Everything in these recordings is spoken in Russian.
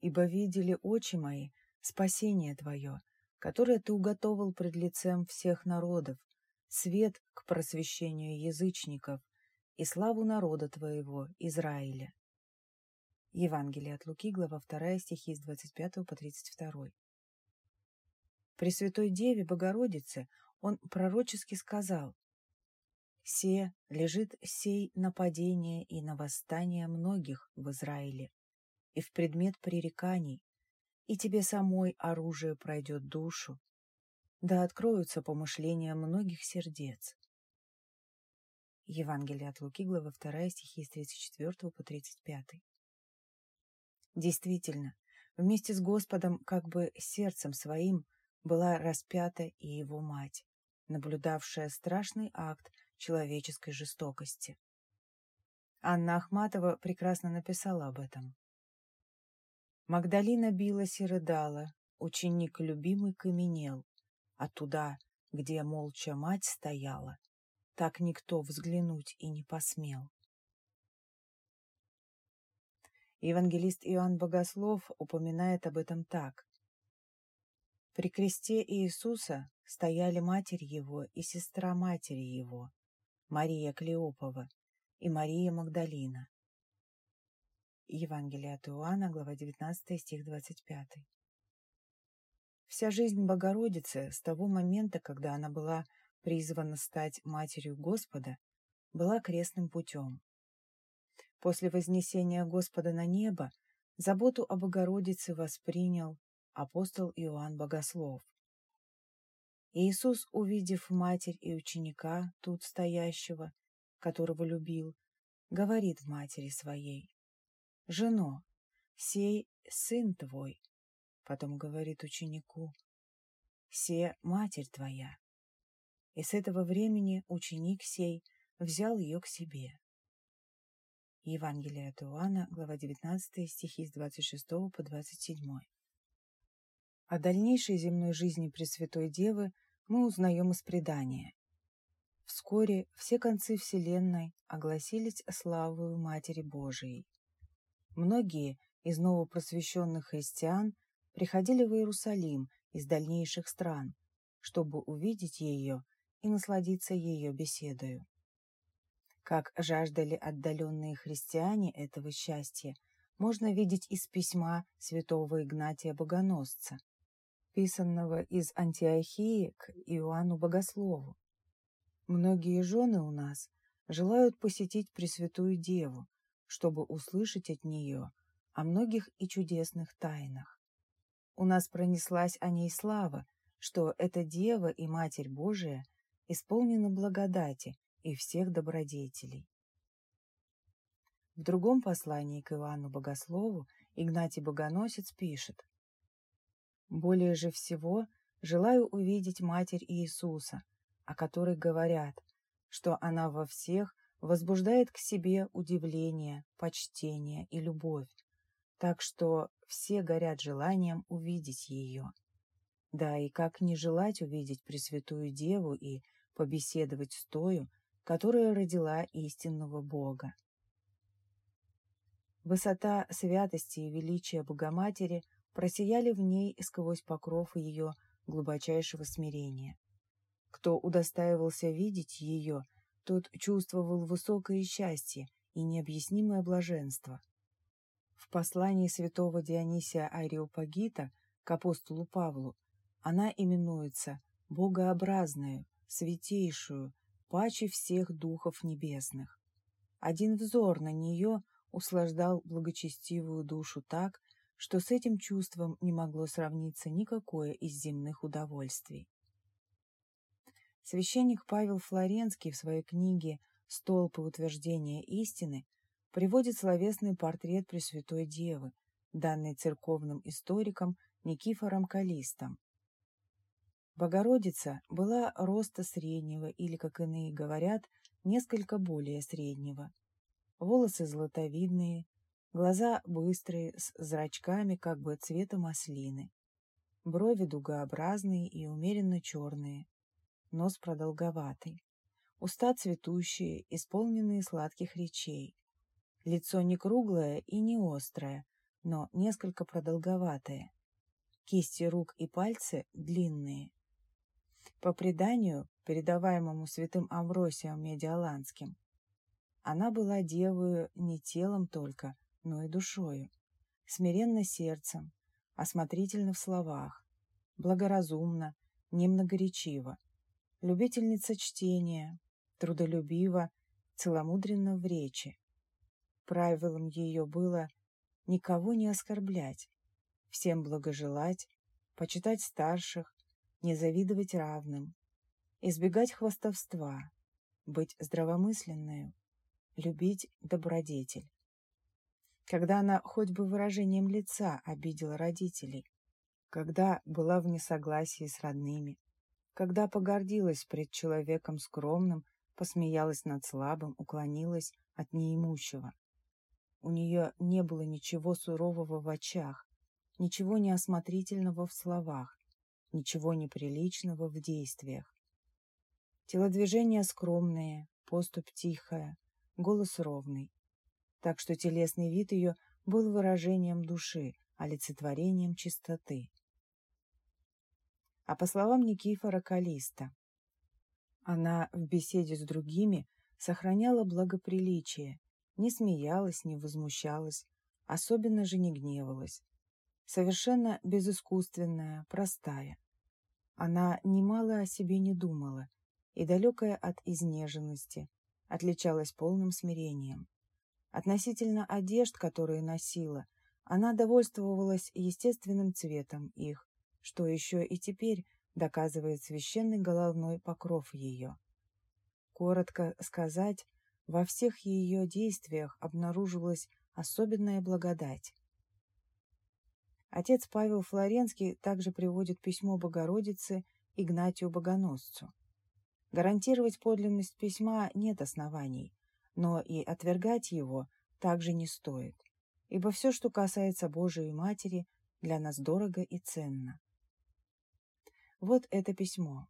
ибо видели очи мои спасение Твое, которое Ты уготовил пред лицем всех народов, свет к просвещению язычников и славу народа Твоего, Израиля. Евангелие от Луки, глава 2, стихи с 25 по 32. Пресвятой Деве Богородице он пророчески сказал «Се лежит сей нападение и на восстание многих в Израиле, и в предмет пререканий, и тебе самой оружие пройдет душу, да откроются помышления многих сердец». Евангелие от Луки, глава 2, стихи с 34 по 35. Действительно, вместе с Господом, как бы сердцем своим, была распята и его мать, наблюдавшая страшный акт человеческой жестокости. Анна Ахматова прекрасно написала об этом. Магдалина билась и рыдала, ученик любимый каменел, а туда, где молча мать стояла, так никто взглянуть и не посмел. Евангелист Иоанн Богослов упоминает об этом так. При кресте Иисуса стояли матерь его и сестра матери его, Мария Клеопова и Мария Магдалина. Евангелие от Иоанна, глава 19, стих 25. Вся жизнь Богородицы с того момента, когда она была призвана стать Матерью Господа, была крестным путем. После вознесения Господа на небо заботу о Богородице воспринял апостол Иоанн Богослов. Иисус, увидев матерь и ученика, тут стоящего, которого любил, говорит матери своей, «Жено, сей сын твой», потом говорит ученику, «Се матерь твоя». И с этого времени ученик сей взял ее к себе. Евангелие от Иоанна, глава 19, стихи с 26 по 27. О дальнейшей земной жизни Пресвятой Девы мы узнаем из предания. Вскоре все концы Вселенной огласились славою Матери Божией. Многие из новопросвещенных христиан приходили в Иерусалим из дальнейших стран, чтобы увидеть ее и насладиться ее беседою. Как жаждали отдаленные христиане этого счастья, можно видеть из письма святого Игнатия Богоносца, писанного из Антиохии к Иоанну Богослову. Многие жены у нас желают посетить Пресвятую Деву, чтобы услышать от нее о многих и чудесных тайнах. У нас пронеслась о ней слава, что эта Дева и Матерь Божия исполнена благодати и всех добродетелей. В другом послании к Иоанну Богослову Игнатий Богоносец пишет более же всего желаю увидеть Матерь Иисуса, о которой говорят, что она во всех возбуждает к себе удивление, почтение и любовь, так что все горят желанием увидеть ее. Да и как не желать увидеть Пресвятую Деву и побеседовать с тою, которая родила истинного Бога. Высота святости и величия Богоматери – просияли в ней сквозь покров ее глубочайшего смирения. Кто удостаивался видеть ее, тот чувствовал высокое счастье и необъяснимое блаженство. В послании святого Дионисия Ариопагита к апостолу Павлу она именуется «богообразною, святейшую, паче всех духов небесных». Один взор на нее услаждал благочестивую душу так, что с этим чувством не могло сравниться никакое из земных удовольствий. Священник Павел Флоренский в своей книге «Столпы утверждения истины» приводит словесный портрет Пресвятой Девы, данный церковным историком Никифором Калистом. Богородица была роста среднего или, как иные говорят, несколько более среднего. Волосы златовидные, Глаза быстрые, с зрачками как бы цвета маслины. Брови дугообразные и умеренно черные. Нос продолговатый. Уста цветущие, исполненные сладких речей. Лицо не круглое и не острое, но несколько продолговатые. Кисти рук и пальцы длинные. По преданию, передаваемому святым Амвросием Медиаланским, она была девою не телом только, но и душою, смиренно сердцем, осмотрительно в словах, благоразумно, немногоречиво, любительница чтения, трудолюбива, целомудренно в речи. Правилом ее было никого не оскорблять, всем благожелать, почитать старших, не завидовать равным, избегать хвастовства, быть здравомысленной, любить добродетель. Когда она хоть бы выражением лица обидела родителей, когда была в несогласии с родными, когда погордилась пред человеком скромным, посмеялась над слабым, уклонилась от неимущего. У нее не было ничего сурового в очах, ничего неосмотрительного в словах, ничего неприличного в действиях. Телодвижения скромные, поступь тихая, голос ровный. Так что телесный вид ее был выражением души, олицетворением чистоты. А по словам Никифора Калиста, она в беседе с другими сохраняла благоприличие, не смеялась, не возмущалась, особенно же не гневалась. Совершенно безыскусственная, простая. Она немало о себе не думала и, далекая от изнеженности, отличалась полным смирением. Относительно одежд, которые носила, она довольствовалась естественным цветом их, что еще и теперь доказывает священный головной покров ее. Коротко сказать, во всех ее действиях обнаруживалась особенная благодать. Отец Павел Флоренский также приводит письмо Богородицы Игнатию Богоносцу. Гарантировать подлинность письма нет оснований, но и отвергать его также не стоит, ибо все, что касается Божией Матери, для нас дорого и ценно. Вот это письмо.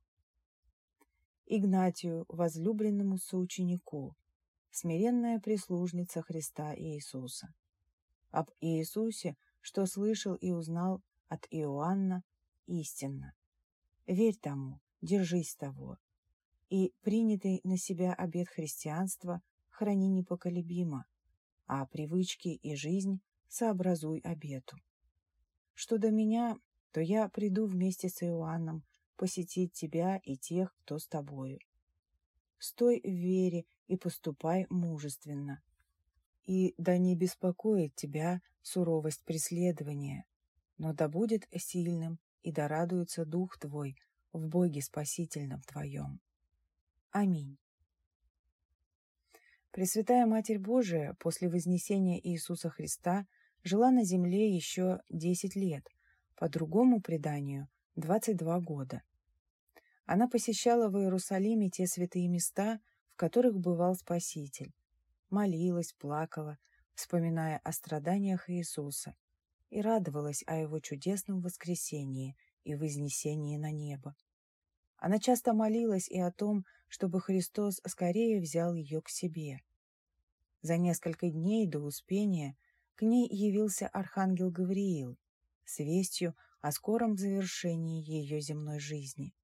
Игнатию, возлюбленному соученику, смиренная прислужница Христа Иисуса. Об Иисусе, что слышал и узнал от Иоанна, истинно. Верь тому, держись того, и принятый на себя обет христианства храни непоколебимо, а привычки и жизнь сообразуй обету. Что до меня, то я приду вместе с Иоанном посетить тебя и тех, кто с тобою. Стой в вере и поступай мужественно. И да не беспокоит тебя суровость преследования, но да будет сильным и да радуется дух твой в Боге Спасительном твоем. Аминь. Пресвятая Матерь Божия после вознесения Иисуса Христа жила на земле еще 10 лет, по другому преданию – 22 года. Она посещала в Иерусалиме те святые места, в которых бывал Спаситель, молилась, плакала, вспоминая о страданиях Иисуса, и радовалась о Его чудесном воскресении и вознесении на небо. Она часто молилась и о том, чтобы Христос скорее взял ее к себе. За несколько дней до Успения к ней явился архангел Гавриил с вестью о скором завершении ее земной жизни.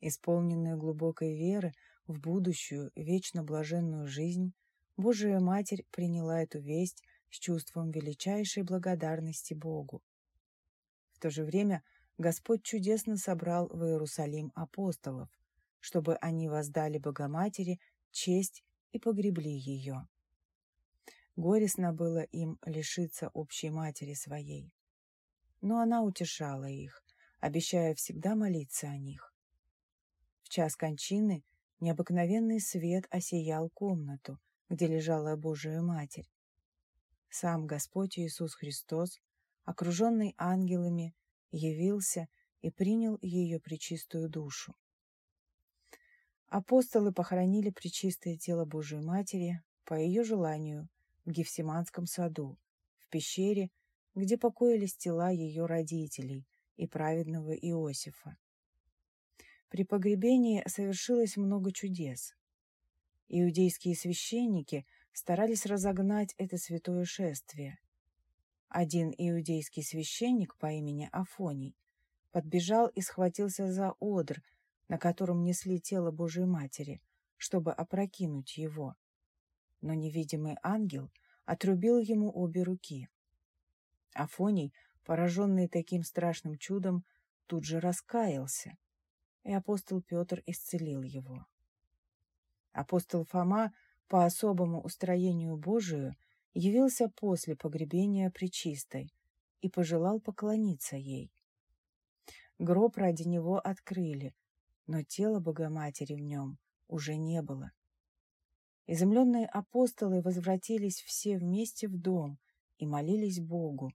Исполненная глубокой веры в будущую вечно блаженную жизнь, Божия Матерь приняла эту весть с чувством величайшей благодарности Богу. В то же время Господь чудесно собрал в Иерусалим апостолов, чтобы они воздали Богоматери честь и погребли ее. Горестно было им лишиться общей матери своей. Но она утешала их, обещая всегда молиться о них. В час кончины необыкновенный свет осиял комнату, где лежала Божия Матерь. Сам Господь Иисус Христос, окруженный ангелами, явился и принял ее пречистую душу. Апостолы похоронили пречистое тело Божией Матери по ее желанию в Гефсиманском саду, в пещере, где покоились тела ее родителей и праведного Иосифа. При погребении совершилось много чудес. Иудейские священники старались разогнать это святое шествие. Один иудейский священник по имени Афоний подбежал и схватился за одр, на котором несли тело Божией Матери, чтобы опрокинуть его. Но невидимый ангел отрубил ему обе руки. Афоний, пораженный таким страшным чудом, тут же раскаялся, и апостол Петр исцелил его. Апостол Фома по особому устроению Божию явился после погребения Пречистой и пожелал поклониться ей. Гроб ради него открыли, но тело Богоматери в нем уже не было. Изумленные апостолы возвратились все вместе в дом и молились Богу.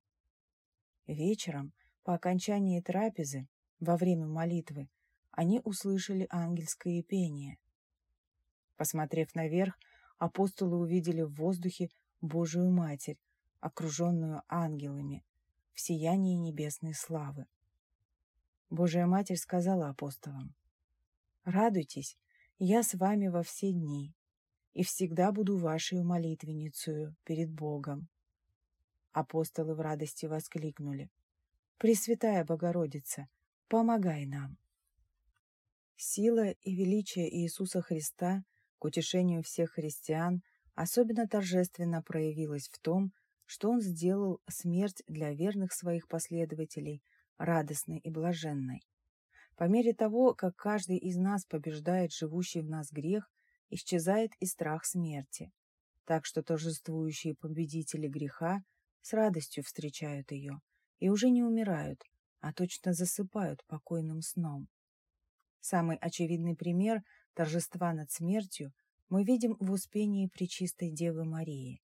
Вечером, по окончании трапезы, во время молитвы, они услышали ангельское пение. Посмотрев наверх, апостолы увидели в воздухе Божию Матерь, окруженную ангелами, в сиянии небесной славы. Божия Матерь сказала апостолам, «Радуйтесь, я с вами во все дни, и всегда буду вашей молитвенницей перед Богом». Апостолы в радости воскликнули, «Пресвятая Богородица, помогай нам!» Сила и величие Иисуса Христа к утешению всех христиан особенно торжественно проявилась в том, что Он сделал смерть для верных своих последователей радостной и блаженной. По мере того, как каждый из нас побеждает живущий в нас грех, исчезает и страх смерти. Так что торжествующие победители греха с радостью встречают ее и уже не умирают, а точно засыпают покойным сном. Самый очевидный пример торжества над смертью мы видим в Успении Пречистой Девы Марии.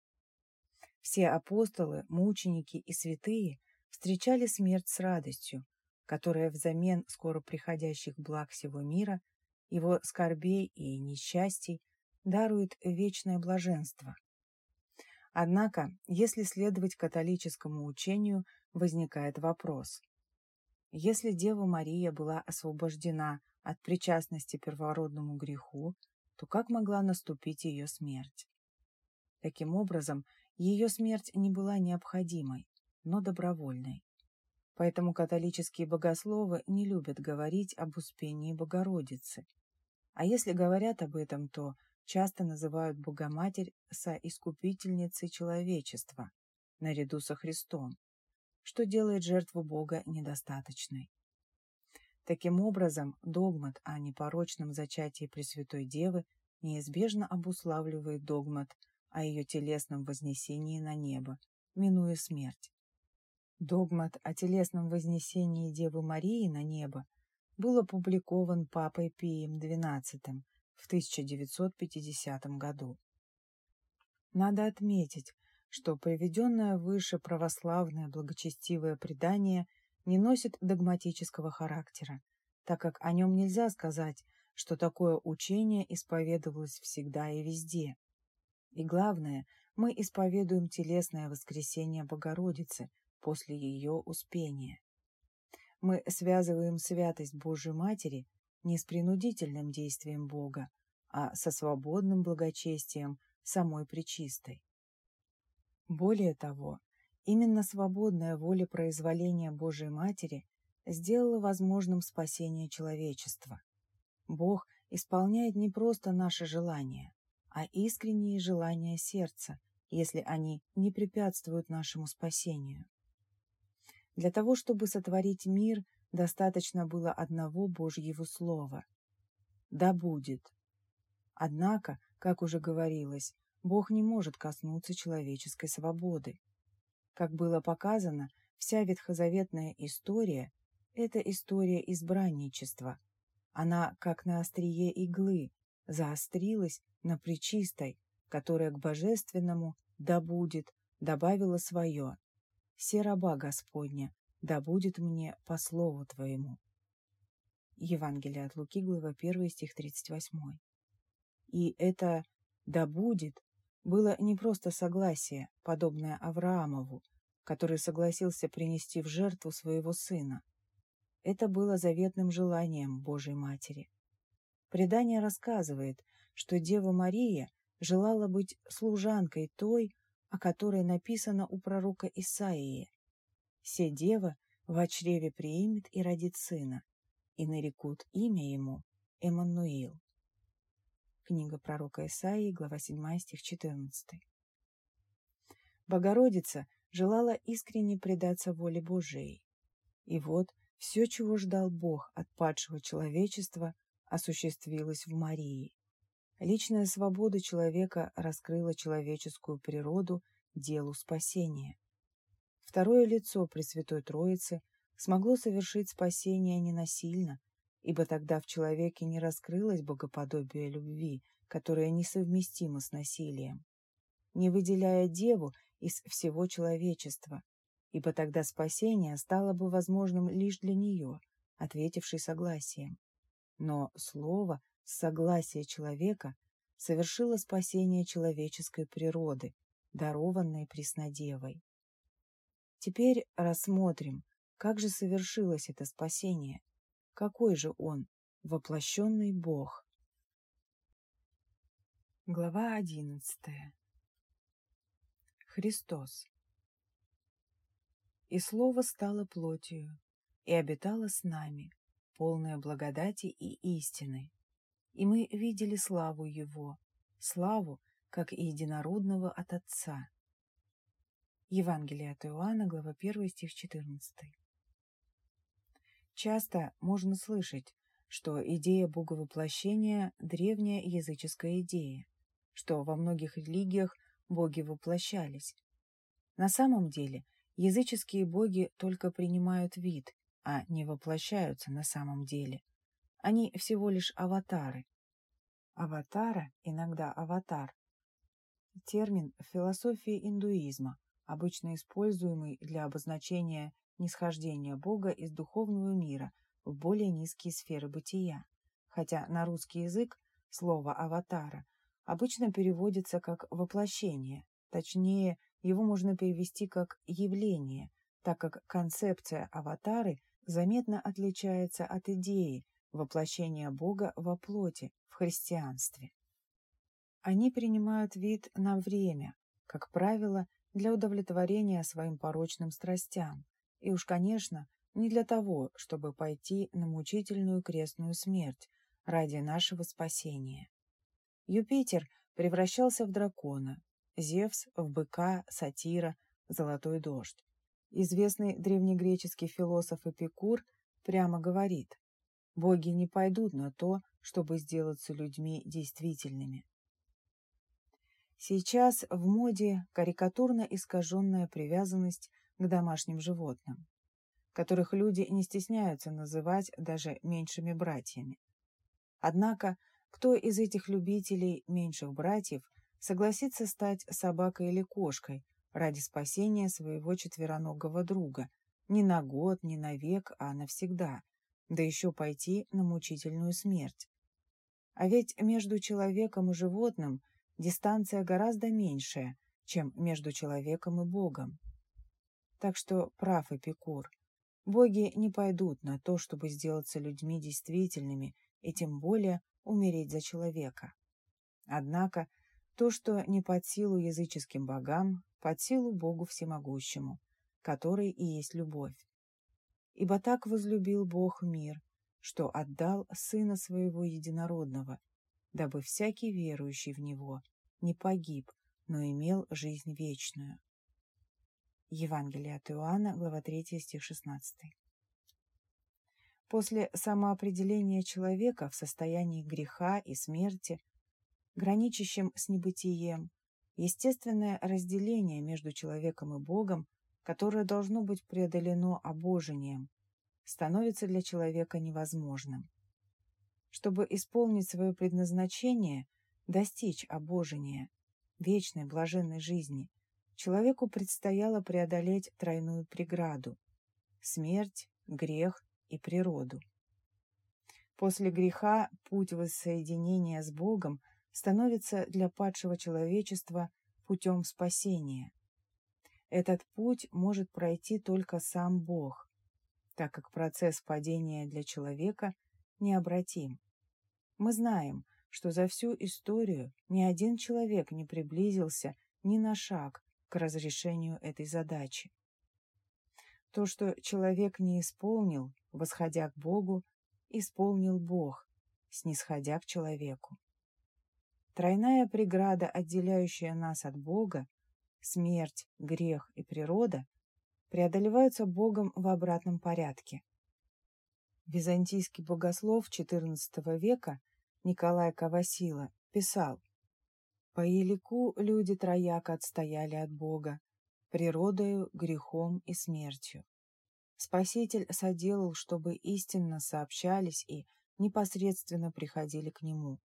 Все апостолы, мученики и святые встречали смерть с радостью, которая взамен скоро приходящих благ всего мира, его скорбей и несчастий, дарует вечное блаженство. Однако, если следовать католическому учению, возникает вопрос. Если Дева Мария была освобождена от причастности первородному греху, то как могла наступить ее смерть? Таким образом, ее смерть не была необходимой, но добровольной. Поэтому католические богословы не любят говорить об Успении Богородицы. А если говорят об этом, то часто называют Богоматерь соискупительницей человечества, наряду со Христом, что делает жертву Бога недостаточной. Таким образом, догмат о непорочном зачатии Пресвятой Девы неизбежно обуславливает догмат о ее телесном вознесении на небо, минуя смерть. Догмат о телесном вознесении Девы Марии на небо был опубликован Папой Пием XII в 1950 году. Надо отметить, что приведенное выше православное благочестивое предание – не носит догматического характера, так как о нем нельзя сказать, что такое учение исповедовалось всегда и везде. И главное, мы исповедуем телесное воскресение Богородицы после ее успения. Мы связываем святость Божьей Матери не с принудительным действием Бога, а со свободным благочестием самой Пречистой. Более того, Именно свободная воля произволения Божией Матери сделала возможным спасение человечества. Бог исполняет не просто наши желания, а искренние желания сердца, если они не препятствуют нашему спасению. Для того, чтобы сотворить мир, достаточно было одного Божьего слова «Да будет». Однако, как уже говорилось, Бог не может коснуться человеческой свободы. Как было показано, вся ветхозаветная история – это история избранничества. Она, как на острие иглы, заострилась на причистой, которая к божественному «да будет» добавила свое. «Се раба Господня, да будет мне по слову Твоему». Евангелие от Луки, глава 1, стих 38. И это «да будет» было не просто согласие, подобное Авраамову, который согласился принести в жертву своего сына. Это было заветным желанием Божьей Матери. Предание рассказывает, что Дева Мария желала быть служанкой той, о которой написано у пророка Исаии. «Се дева в чреве приимет и родит сына, и нарекут имя ему Эммануил». Книга пророка Исаии, глава 7, стих 14. Богородица желала искренне предаться воле Божией. И вот все, чего ждал Бог от падшего человечества, осуществилось в Марии. Личная свобода человека раскрыла человеческую природу делу спасения. Второе лицо Пресвятой Троицы смогло совершить спасение ненасильно, ибо тогда в человеке не раскрылось богоподобие любви, которое несовместимо с насилием, не выделяя Деву из всего человечества, ибо тогда спасение стало бы возможным лишь для нее, ответившей согласием. Но слово согласие человека совершило спасение человеческой природы, дарованной Преснодевой. Теперь рассмотрим, как же совершилось это спасение, какой же он, воплощенный Бог. Глава одиннадцатая. Христос. И Слово стало плотью, и обитало с нами, полное благодати и истины. И мы видели славу Его, славу, как и единородного от Отца. Евангелие от Иоанна, глава 1, стих 14. Часто можно слышать, что идея боговоплощения – древняя языческая идея, что во многих религиях боги воплощались. На самом деле языческие боги только принимают вид, а не воплощаются на самом деле. Они всего лишь аватары. Аватара, иногда аватар. Термин в философии индуизма, обычно используемый для обозначения нисхождения Бога из духовного мира в более низкие сферы бытия, хотя на русский язык слово «аватара» обычно переводится как «воплощение», точнее, его можно перевести как «явление», так как концепция аватары заметно отличается от идеи воплощения Бога во плоти в христианстве. Они принимают вид на время, как правило, для удовлетворения своим порочным страстям, и уж, конечно, не для того, чтобы пойти на мучительную крестную смерть ради нашего спасения. Юпитер превращался в дракона, Зевс в быка, сатира, золотой дождь. Известный древнегреческий философ Эпикур прямо говорит, боги не пойдут на то, чтобы сделаться людьми действительными. Сейчас в моде карикатурно искаженная привязанность к домашним животным, которых люди не стесняются называть даже меньшими братьями. Однако кто из этих любителей меньших братьев согласится стать собакой или кошкой ради спасения своего четвероногого друга не на год, не на век, а навсегда, да еще пойти на мучительную смерть? А ведь между человеком и животным дистанция гораздо меньшая, чем между человеком и Богом. Так что прав Эпикур. Боги не пойдут на то, чтобы сделаться людьми действительными и тем более умереть за человека. Однако то, что не под силу языческим богам, под силу Богу Всемогущему, который и есть любовь. Ибо так возлюбил Бог мир, что отдал Сына Своего Единородного, дабы всякий верующий в Него не погиб, но имел жизнь вечную. Евангелие от Иоанна, глава 3, стих 16. После самоопределения человека в состоянии греха и смерти, граничащем с небытием, естественное разделение между человеком и Богом, которое должно быть преодолено обожением, становится для человека невозможным. Чтобы исполнить свое предназначение, достичь обожения, вечной блаженной жизни, человеку предстояло преодолеть тройную преграду – смерть, грех и природу. После греха путь воссоединения с Богом становится для падшего человечества путем спасения. Этот путь может пройти только сам Бог, так как процесс падения для человека необратим. Мы знаем, что за всю историю ни один человек не приблизился ни на шаг к разрешению этой задачи. То, что человек не исполнил, восходя к Богу, исполнил Бог, снисходя к человеку. Тройная преграда, отделяющая нас от Бога, смерть, грех и природа, преодолеваются Богом в обратном порядке. Византийский богослов XIV века Николай Кавасила писал «По елику люди трояко отстояли от Бога, природою, грехом и смертью. Спаситель соделал, чтобы истинно сообщались и непосредственно приходили к Нему,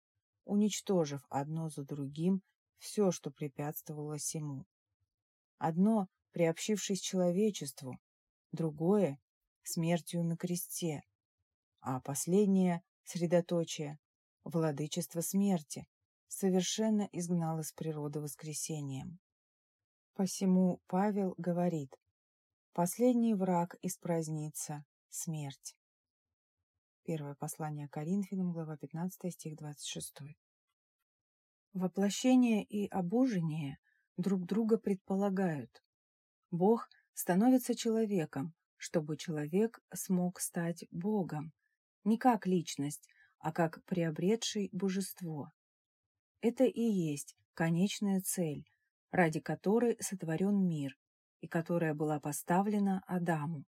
уничтожив одно за другим все, что препятствовало сему. Одно, приобщившись человечеству, другое — смертью на кресте, а последнее — средоточие, владычество смерти, совершенно изгнал из природы воскресением. Посему Павел говорит, последний враг испразднится — смерть. Первое послание Коринфянам, глава 15, стих 26. Воплощение и обужение друг друга предполагают. Бог становится человеком, чтобы человек смог стать Богом, не как личность, а как приобретший божество. Это и есть конечная цель, ради которой сотворен мир и которая была поставлена Адаму.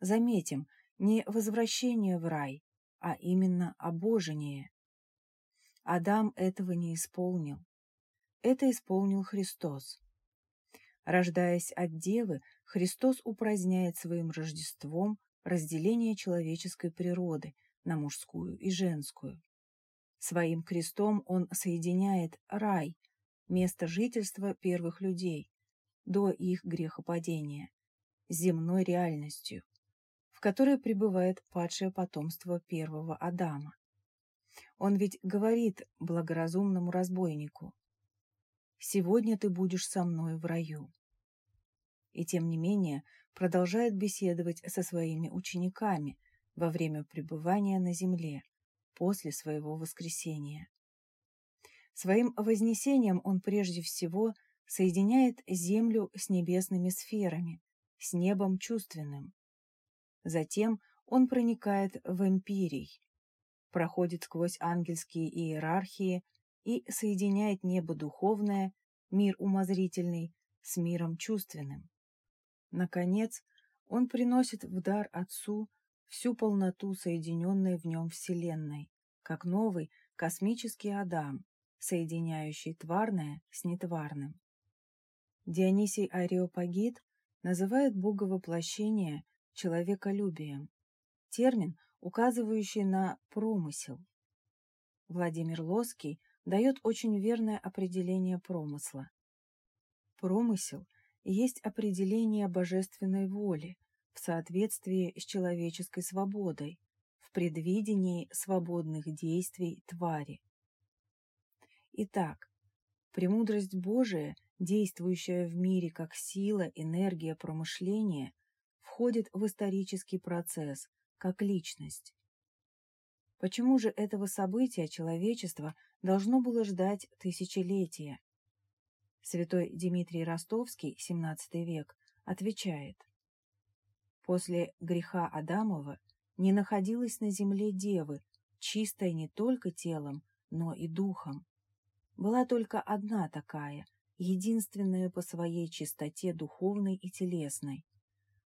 Заметим, не возвращение в рай, а именно обожение. Адам этого не исполнил. Это исполнил Христос. Рождаясь от Девы, Христос упраздняет своим Рождеством разделение человеческой природы на мужскую и женскую. Своим крестом он соединяет рай, место жительства первых людей, до их грехопадения, с земной реальностью, в которой пребывает падшее потомство первого Адама. Он ведь говорит благоразумному разбойнику, «Сегодня ты будешь со мной в раю». И тем не менее продолжает беседовать со своими учениками во время пребывания на земле, после своего воскресения. Своим вознесением он прежде всего соединяет землю с небесными сферами, с небом чувственным. Затем он проникает в эмпирий, проходит сквозь ангельские иерархии и соединяет небо духовное, мир умозрительный, с миром чувственным. Наконец, он приносит в дар Отцу всю полноту соединенной в нем Вселенной, как новый космический Адам, соединяющий тварное с нетварным. Дионисий Ареопагит называет Бога воплощения человеколюбием, термин, указывающий на промысел. Владимир Лоский дает очень верное определение промысла. Промысел есть определение божественной воли в соответствии с человеческой свободой, в предвидении свободных действий твари. Итак, премудрость Божия, действующая в мире как сила, энергия промышления, входит в исторический процесс, как личность. Почему же этого события человечество должно было ждать тысячелетия? Святой Дмитрий Ростовский, XVII век, отвечает. После греха Адамова не находилось на земле девы, чистая не только телом, но и духом. Была только одна такая, единственная по своей чистоте духовной и телесной,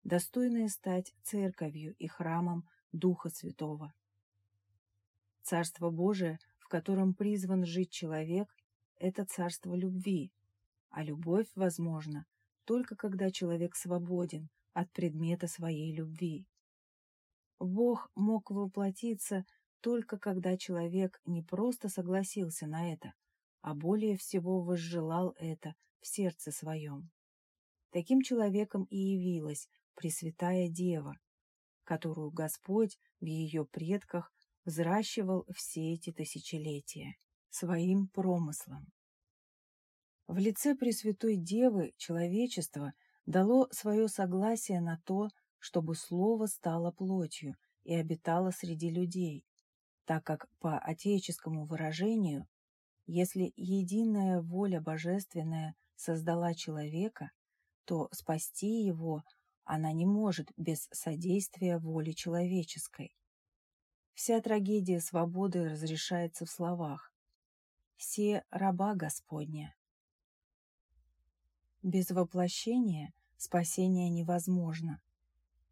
достойная стать церковью и храмом Духа Святого. Царство Божие, в котором призван жить человек, это царство любви, а любовь возможна только когда человек свободен от предмета своей любви. Бог мог воплотиться только когда человек не просто согласился на это, а более всего возжелал это в сердце своем. Таким человеком и явилась Пресвятая Дева, которую Господь в ее предках взращивал все эти тысячелетия своим промыслом. В лице Пресвятой Девы человечество дало свое согласие на то, чтобы Слово стало плотью и обитало среди людей, так как по отеческому выражению, если единая воля божественная создала человека, то спасти его она не может без содействия воли человеческой. Вся трагедия свободы разрешается в словах «Се раба Господня». Без воплощения спасение невозможно,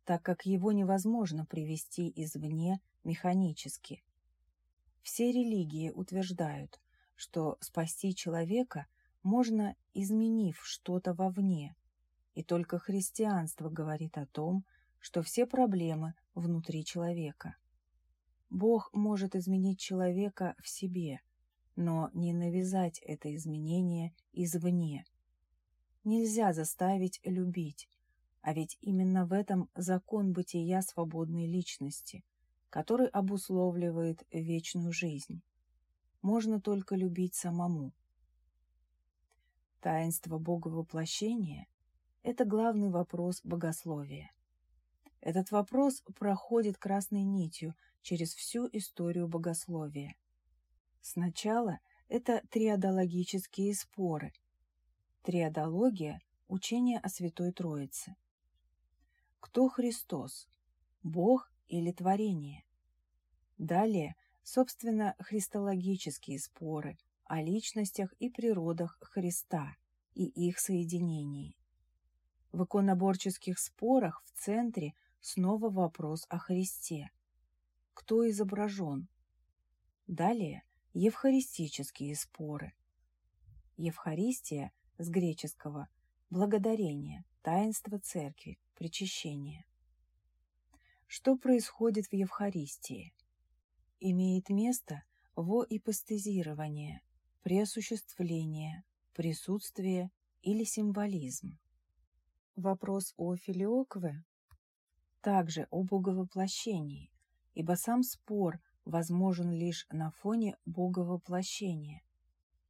так как его невозможно привести извне механически. Все религии утверждают, что спасти человека можно, изменив что-то вовне, и только христианство говорит о том, что все проблемы внутри человека. Бог может изменить человека в себе, но не навязать это изменение извне. Нельзя заставить любить, а ведь именно в этом закон бытия свободной личности, который обусловливает вечную жизнь. Можно только любить самому. Таинство Боговоплощения – это главный вопрос богословия. Этот вопрос проходит красной нитью через всю историю богословия. Сначала это триадологические споры. Триадология – учение о Святой Троице. Кто Христос? Бог или творение? Далее, собственно, христологические споры о личностях и природах Христа и их соединении. В иконоборческих спорах в центре снова вопрос о Христе. Кто изображен? Далее евхаристические споры. Евхаристия с греческого благодарение, таинство церкви, причащение. Что происходит в Евхаристии? Имеет место во ипостезирование, преосуществление, присутствие или символизм. Вопрос о филиокве также о боговоплощении, ибо сам спор возможен лишь на фоне боговоплощения.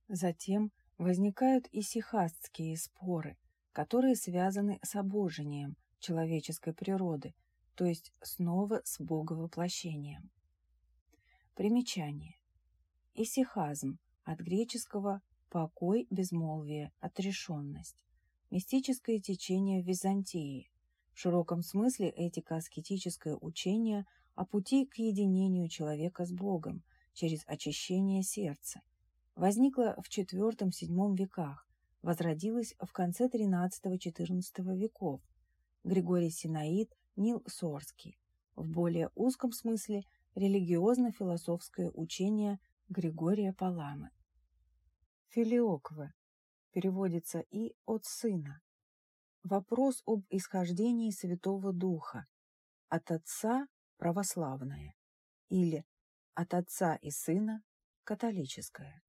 Затем возникают и сихастские споры, которые связаны с обожением человеческой природы, то есть снова с боговоплощением. Примечание. Исихазм от греческого «покой, безмолвие, отрешенность». Мистическое течение в Византии. В широком смысле этико-аскетическое учение о пути к единению человека с Богом через очищение сердца. Возникло в IV-VII веках, возродилось в конце XIII-XIV веков. Григорий Синаид, Нил Сорский. В более узком смысле религиозно-философское учение Григория Паламы. Филиокве переводится и «от сына». Вопрос об исхождении Святого Духа от Отца православное или от Отца и Сына католическое.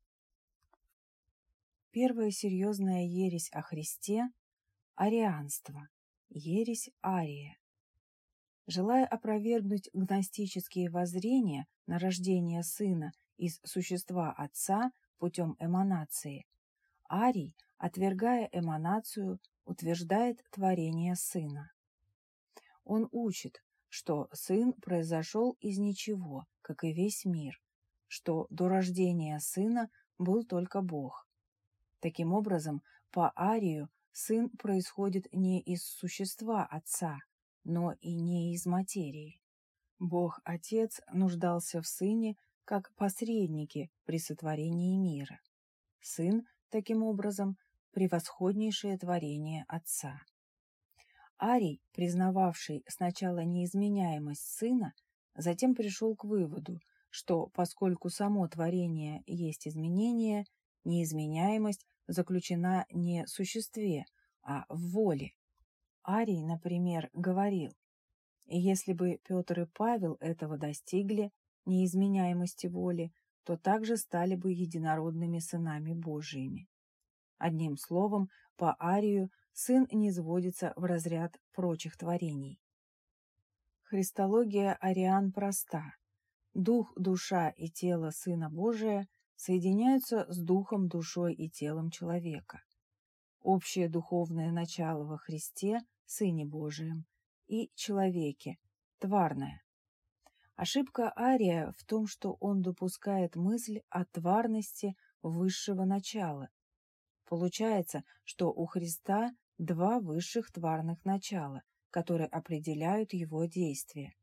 Первая серьезная ересь о Христе – арианство, ересь Ария, Желая опровергнуть гностические воззрения на рождение сына из существа отца путем эманации, Арий, отвергая эманацию, утверждает творение сына. Он учит, что сын произошел из ничего, как и весь мир, что до рождения сына был только Бог. Таким образом, по Арию сын происходит не из существа отца, но и не из материи. Бог-Отец нуждался в Сыне как посреднике при сотворении мира. Сын, таким образом, превосходнейшее творение Отца. Арий, признававший сначала неизменяемость Сына, затем пришел к выводу, что поскольку само творение есть изменение, неизменяемость заключена не в существе, а в воле, Арий, например, говорил, если бы Петр и Павел этого достигли, неизменяемости воли, то также стали бы единородными сынами Божиими. Одним словом, по Арию сын не сводится в разряд прочих творений. Христология ариан проста. Дух, душа и тело Сына Божия соединяются с духом, душой и телом человека. Общее духовное начало во Христе Сыне Божием, и человеке, тварное. Ошибка Ария в том, что он допускает мысль о тварности высшего начала. Получается, что у Христа два высших тварных начала, которые определяют его действия.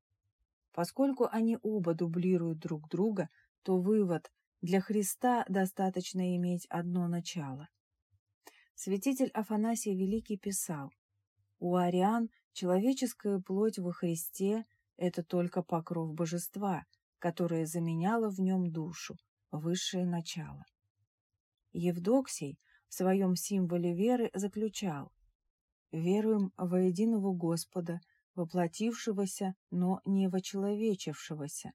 Поскольку они оба дублируют друг друга, то вывод для Христа достаточно иметь одно начало. Святитель Афанасий Великий писал, «У ариан человеческая плоть во Христе – это только покров божества, которое заменяло в нем душу, высшее начало». Евдоксий в своем символе веры заключал «Веруем во единого Господа, воплотившегося, но не вочеловечившегося,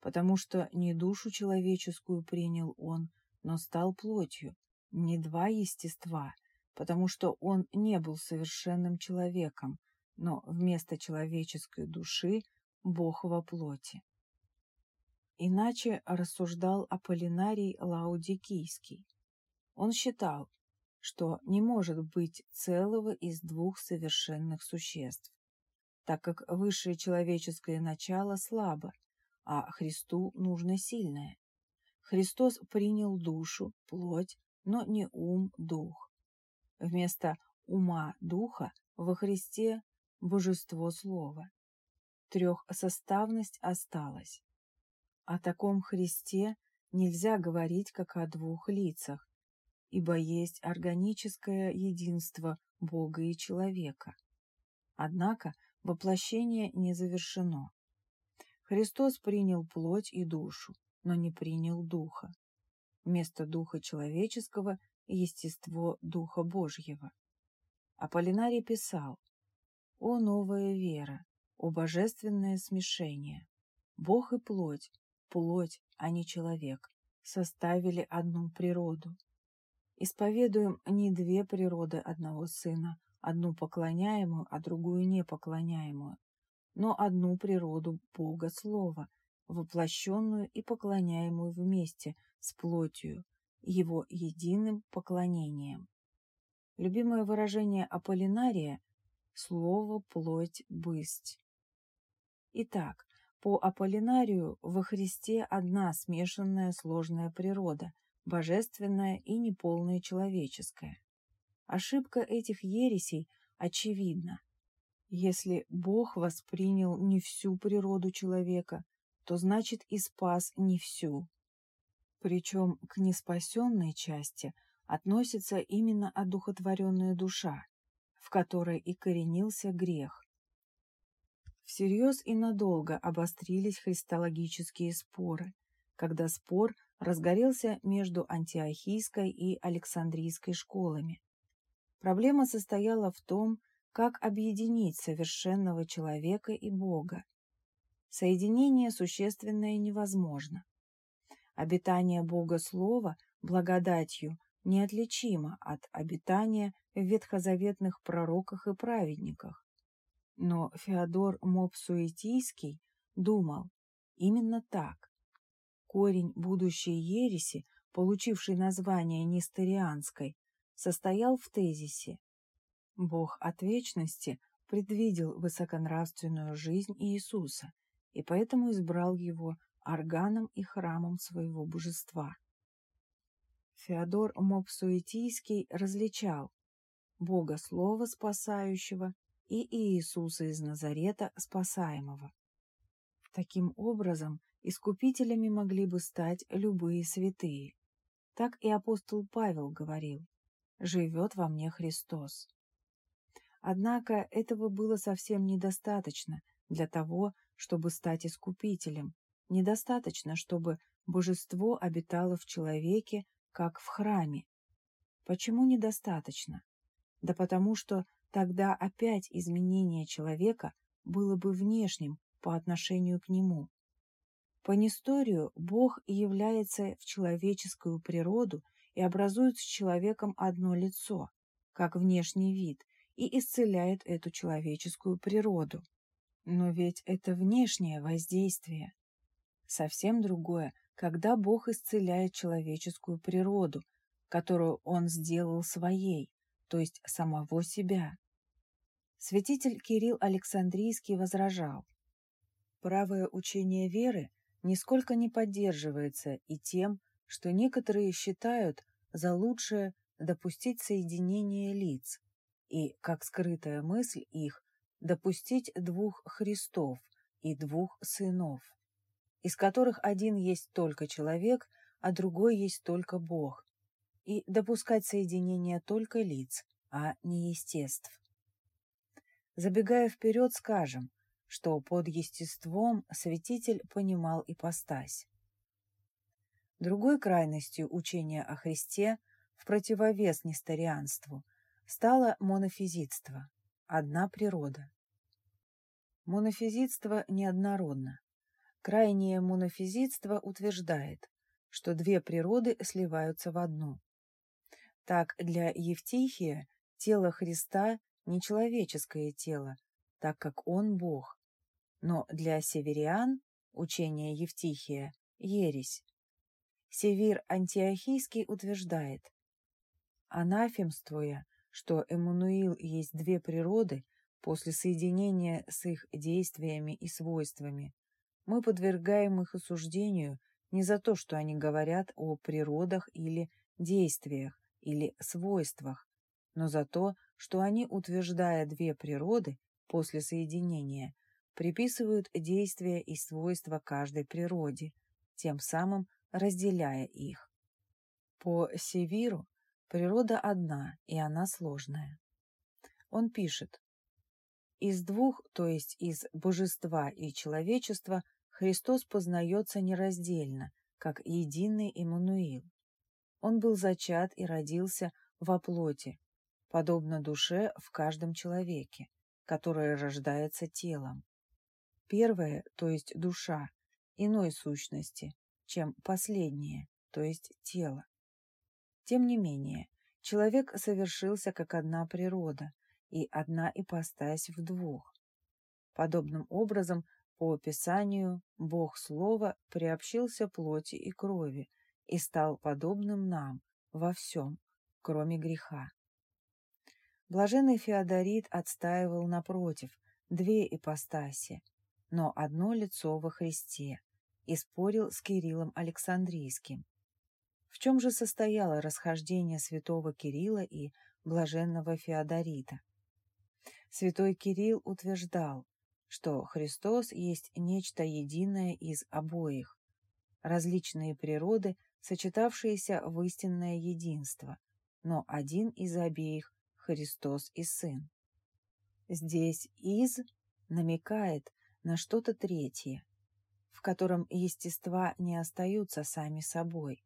потому что не душу человеческую принял он, но стал плотью, не два естества, потому что он не был совершенным человеком, но вместо человеческой души Бог во плоти. Иначе рассуждал Аполлинарий Лаудикийский. Он считал, что не может быть целого из двух совершенных существ, так как высшее человеческое начало слабо, а Христу нужно сильное. Христос принял душу, плоть, но не ум, дух. Вместо ума, духа во Христе божество слова. Трехсоставность осталась. О таком Христе нельзя говорить как о двух лицах, ибо есть органическое единство Бога и человека. Однако воплощение не завершено. Христос принял плоть и душу, но не принял духа. Вместо духа человеческого – естество духа Божьего. Аполлинарий писал «О новая вера, о божественное смешение! Бог и плоть, плоть, а не человек, составили одну природу. Исповедуем не две природы одного Сына, одну поклоняемую, а другую непоклоняемую, но одну природу Бога Слова, воплощенную и поклоняемую вместе с плотью, его единым поклонением. Любимое выражение Аполлинария – слово «плоть бысть». Итак, по Аполлинарию во Христе одна смешанная сложная природа, божественная и неполная человеческая. Ошибка этих ересей очевидна. Если Бог воспринял не всю природу человека, то значит и спас не всю. Причем к неспасенной части относится именно одухотворенная душа, в которой и коренился грех. Всерьез и надолго обострились христологические споры, когда спор разгорелся между антиохийской и александрийской школами. Проблема состояла в том, как объединить совершенного человека и Бога. Соединение существенное невозможно. Обитание Бога Слова благодатью неотличимо от обитания в ветхозаветных пророках и праведниках. Но Феодор Мопсуэтийский думал именно так. Корень будущей ереси, получивший название Нестерианской, состоял в тезисе Бог от вечности предвидел высоконравственную жизнь Иисуса и поэтому избрал его органом и храмом своего божества. Феодор Мопсуэтийский различал Бога Слова Спасающего и Иисуса из Назарета Спасаемого. Таким образом, искупителями могли бы стать любые святые. Так и апостол Павел говорил «Живет во мне Христос». Однако этого было совсем недостаточно для того, чтобы стать искупителем, недостаточно, чтобы божество обитало в человеке, как в храме. Почему недостаточно? Да потому что тогда опять изменение человека было бы внешним по отношению к нему. По Несторию Бог является в человеческую природу и образует с человеком одно лицо, как внешний вид, и исцеляет эту человеческую природу. Но ведь это внешнее воздействие. Совсем другое, когда Бог исцеляет человеческую природу, которую Он сделал своей, то есть самого себя. Святитель Кирилл Александрийский возражал. Правое учение веры нисколько не поддерживается и тем, что некоторые считают за лучшее допустить соединение лиц и, как скрытая мысль их, допустить двух Христов и двух сынов, из которых один есть только человек, а другой есть только Бог, и допускать соединение только лиц, а не естеств. Забегая вперед, скажем, что под естеством святитель понимал ипостась. Другой крайностью учения о Христе в противовес несторианству стало монофизитство – одна природа. Монофизитство неоднородно. Крайнее монофизитство утверждает, что две природы сливаются в одну. Так для Евтихия тело Христа – не человеческое тело, так как он Бог, но для северян учение Евтихия – ересь. Севир Антиохийский утверждает, анафемствуя, что Эммануил есть две природы, после соединения с их действиями и свойствами, мы подвергаем их осуждению не за то, что они говорят о природах или действиях, или свойствах, но за то, что они, утверждая две природы после соединения, приписывают действия и свойства каждой природе, тем самым разделяя их. По Севиру природа одна, и она сложная. Он пишет, из двух, то есть из божества и человечества, Христос познается нераздельно, как единый Иммануил. Он был зачат и родился во плоти, подобно душе в каждом человеке, которая рождается телом. Первое, то есть душа, иной сущности, чем последнее, то есть тело. Тем не менее, человек совершился как одна природа и одна ипостась в двух. Подобным образом, по описанию, Бог Слова приобщился плоти и крови и стал подобным нам во всем, кроме греха. Блаженный Феодорит отстаивал напротив две ипостаси, но одно лицо во Христе, и спорил с Кириллом Александрийским. В чем же состояло расхождение святого Кирилла и блаженного Феодорита? Святой Кирилл утверждал, что Христос есть нечто единое из обоих, различные природы, сочетавшиеся в истинное единство, но один из обеих – Христос и Сын. Здесь «из» намекает на что-то третье, в котором естества не остаются сами собой.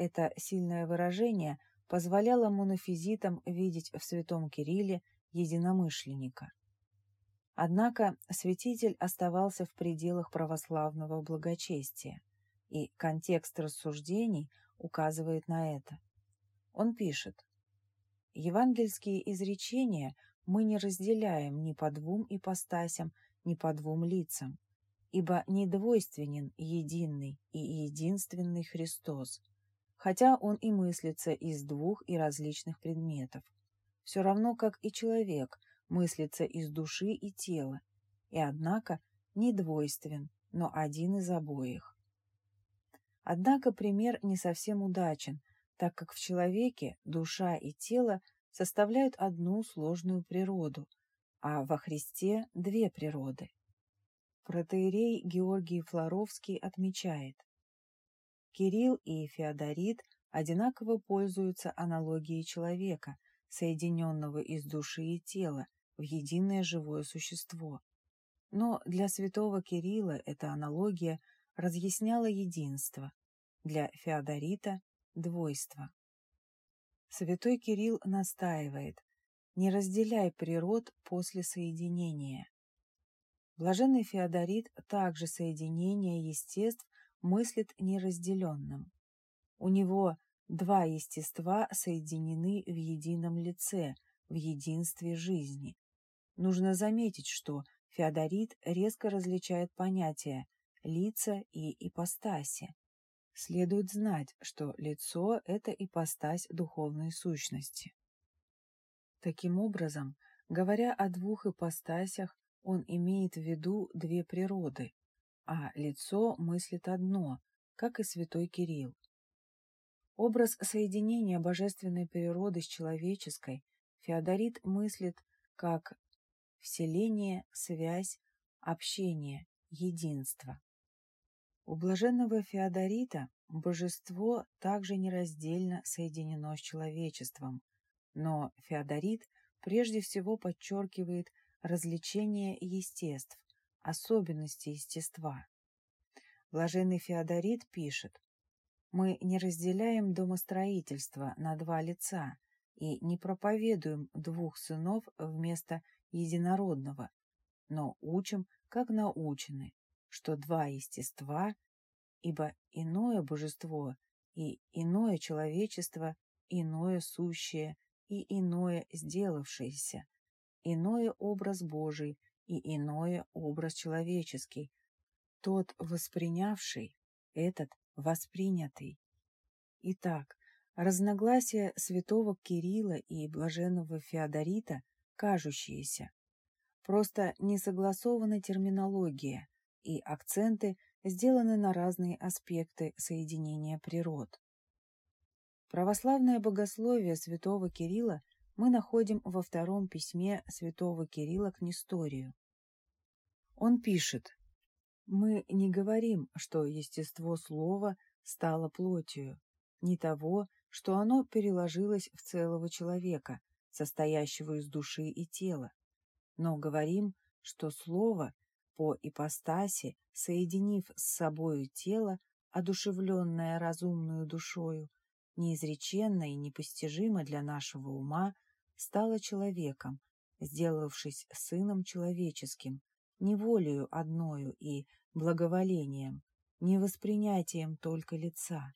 Это сильное выражение позволяло монофизитам видеть в святом Кирилле единомышленника. Однако святитель оставался в пределах православного благочестия, и контекст рассуждений указывает на это. Он пишет, «Евангельские изречения мы не разделяем ни по двум ипостасям, ни по двум лицам, ибо недвойственен единый и единственный Христос, хотя он и мыслится из двух и различных предметов, все равно как и человек мыслится из души и тела, и однако не двойствен, но один из обоих. Однако пример не совсем удачен, так как в человеке душа и тело составляют одну сложную природу, а во Христе две природы. Протеерей Георгий Флоровский отмечает, Кирилл и Феодорит одинаково пользуются аналогией человека, соединенного из души и тела в единое живое существо. Но для святого Кирилла эта аналогия разъясняла единство, для Феодорита – двойство. Святой Кирилл настаивает, не разделяй природ после соединения. Блаженный Феодорит также соединение естеств мыслит неразделенным. У него два естества соединены в едином лице, в единстве жизни. Нужно заметить, что Феодорит резко различает понятия лица и ипостаси. Следует знать, что лицо – это ипостась духовной сущности. Таким образом, говоря о двух ипостасях, он имеет в виду две природы, а лицо мыслит одно, как и святой Кирилл. Образ соединения божественной природы с человеческой Феодорит мыслит как вселение, связь, общение, единство. У блаженного Феодорита божество также нераздельно соединено с человечеством, но Феодорит прежде всего подчеркивает развлечение естеств, особенности естества. Блаженный Феодорит пишет, «Мы не разделяем домостроительство на два лица и не проповедуем двух сынов вместо единородного, но учим, как научены, что два естества, ибо иное божество и иное человечество, иное сущее и иное сделавшееся, иное образ Божий и иное образ человеческий, тот воспринявший, этот воспринятый. Итак, разногласия святого Кирилла и блаженного Феодорита кажущиеся. Просто не согласована терминология, и акценты сделаны на разные аспекты соединения природ. Православное богословие святого Кирилла мы находим во втором письме святого Кирилла к Несторию. Он пишет, «Мы не говорим, что естество слова стало плотью, не того, что оно переложилось в целого человека, состоящего из души и тела, но говорим, что слово по ипостаси, соединив с собою тело, одушевленное разумную душою, неизреченно и непостижимо для нашего ума, стало человеком, сделавшись сыном человеческим, не волею одною и благоволением, не воспринятием только лица.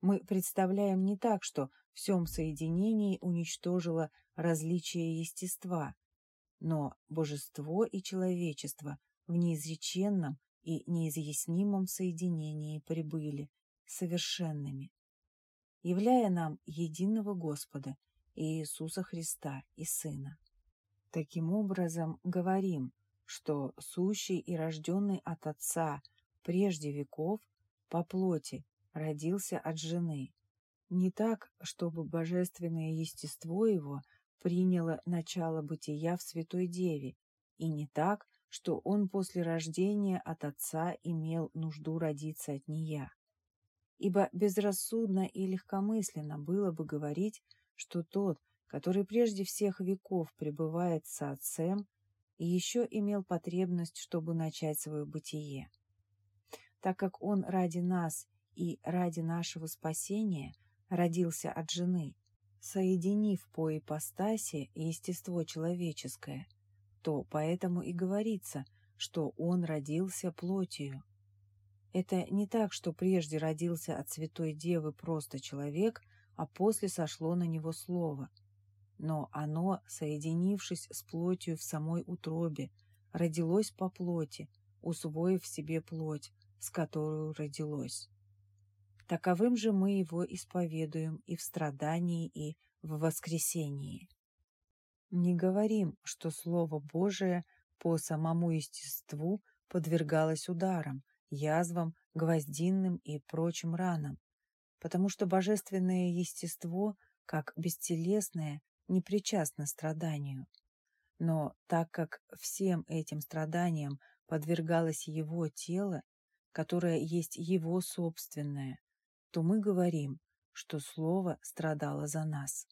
Мы представляем не так, что в всем соединении уничтожило различие естества, но божество и человечество в неизреченном и неизъяснимом соединении прибыли совершенными являя нам единого Господа Иисуса Христа и Сына. Таким образом, говорим, что сущий и рожденный от Отца прежде веков по плоти родился от жены. Не так, чтобы божественное естество его приняло начало бытия в Святой Деве, и не так, что он после рождения от Отца имел нужду родиться от нея ибо безрассудно и легкомысленно было бы говорить, что тот, который прежде всех веков пребывает с Отцем, и еще имел потребность, чтобы начать свое бытие. Так как Он ради нас и ради нашего спасения родился от жены, соединив по ипостаси естество человеческое, то поэтому и говорится, что Он родился плотью. Это не так, что прежде родился от Святой Девы просто человек, а после сошло на него слово. Но оно, соединившись с плотью в самой утробе, родилось по плоти, усвоив себе плоть, с которой родилось. Таковым же мы его исповедуем и в страдании, и в воскресении. Не говорим, что Слово Божие по самому естеству подвергалось ударам, язвам, гвоздинным и прочим ранам, потому что божественное естество, как бестелесное, не причастно страданию. Но так как всем этим страданиям подвергалось его тело, которое есть его собственное, то мы говорим, что Слово страдало за нас,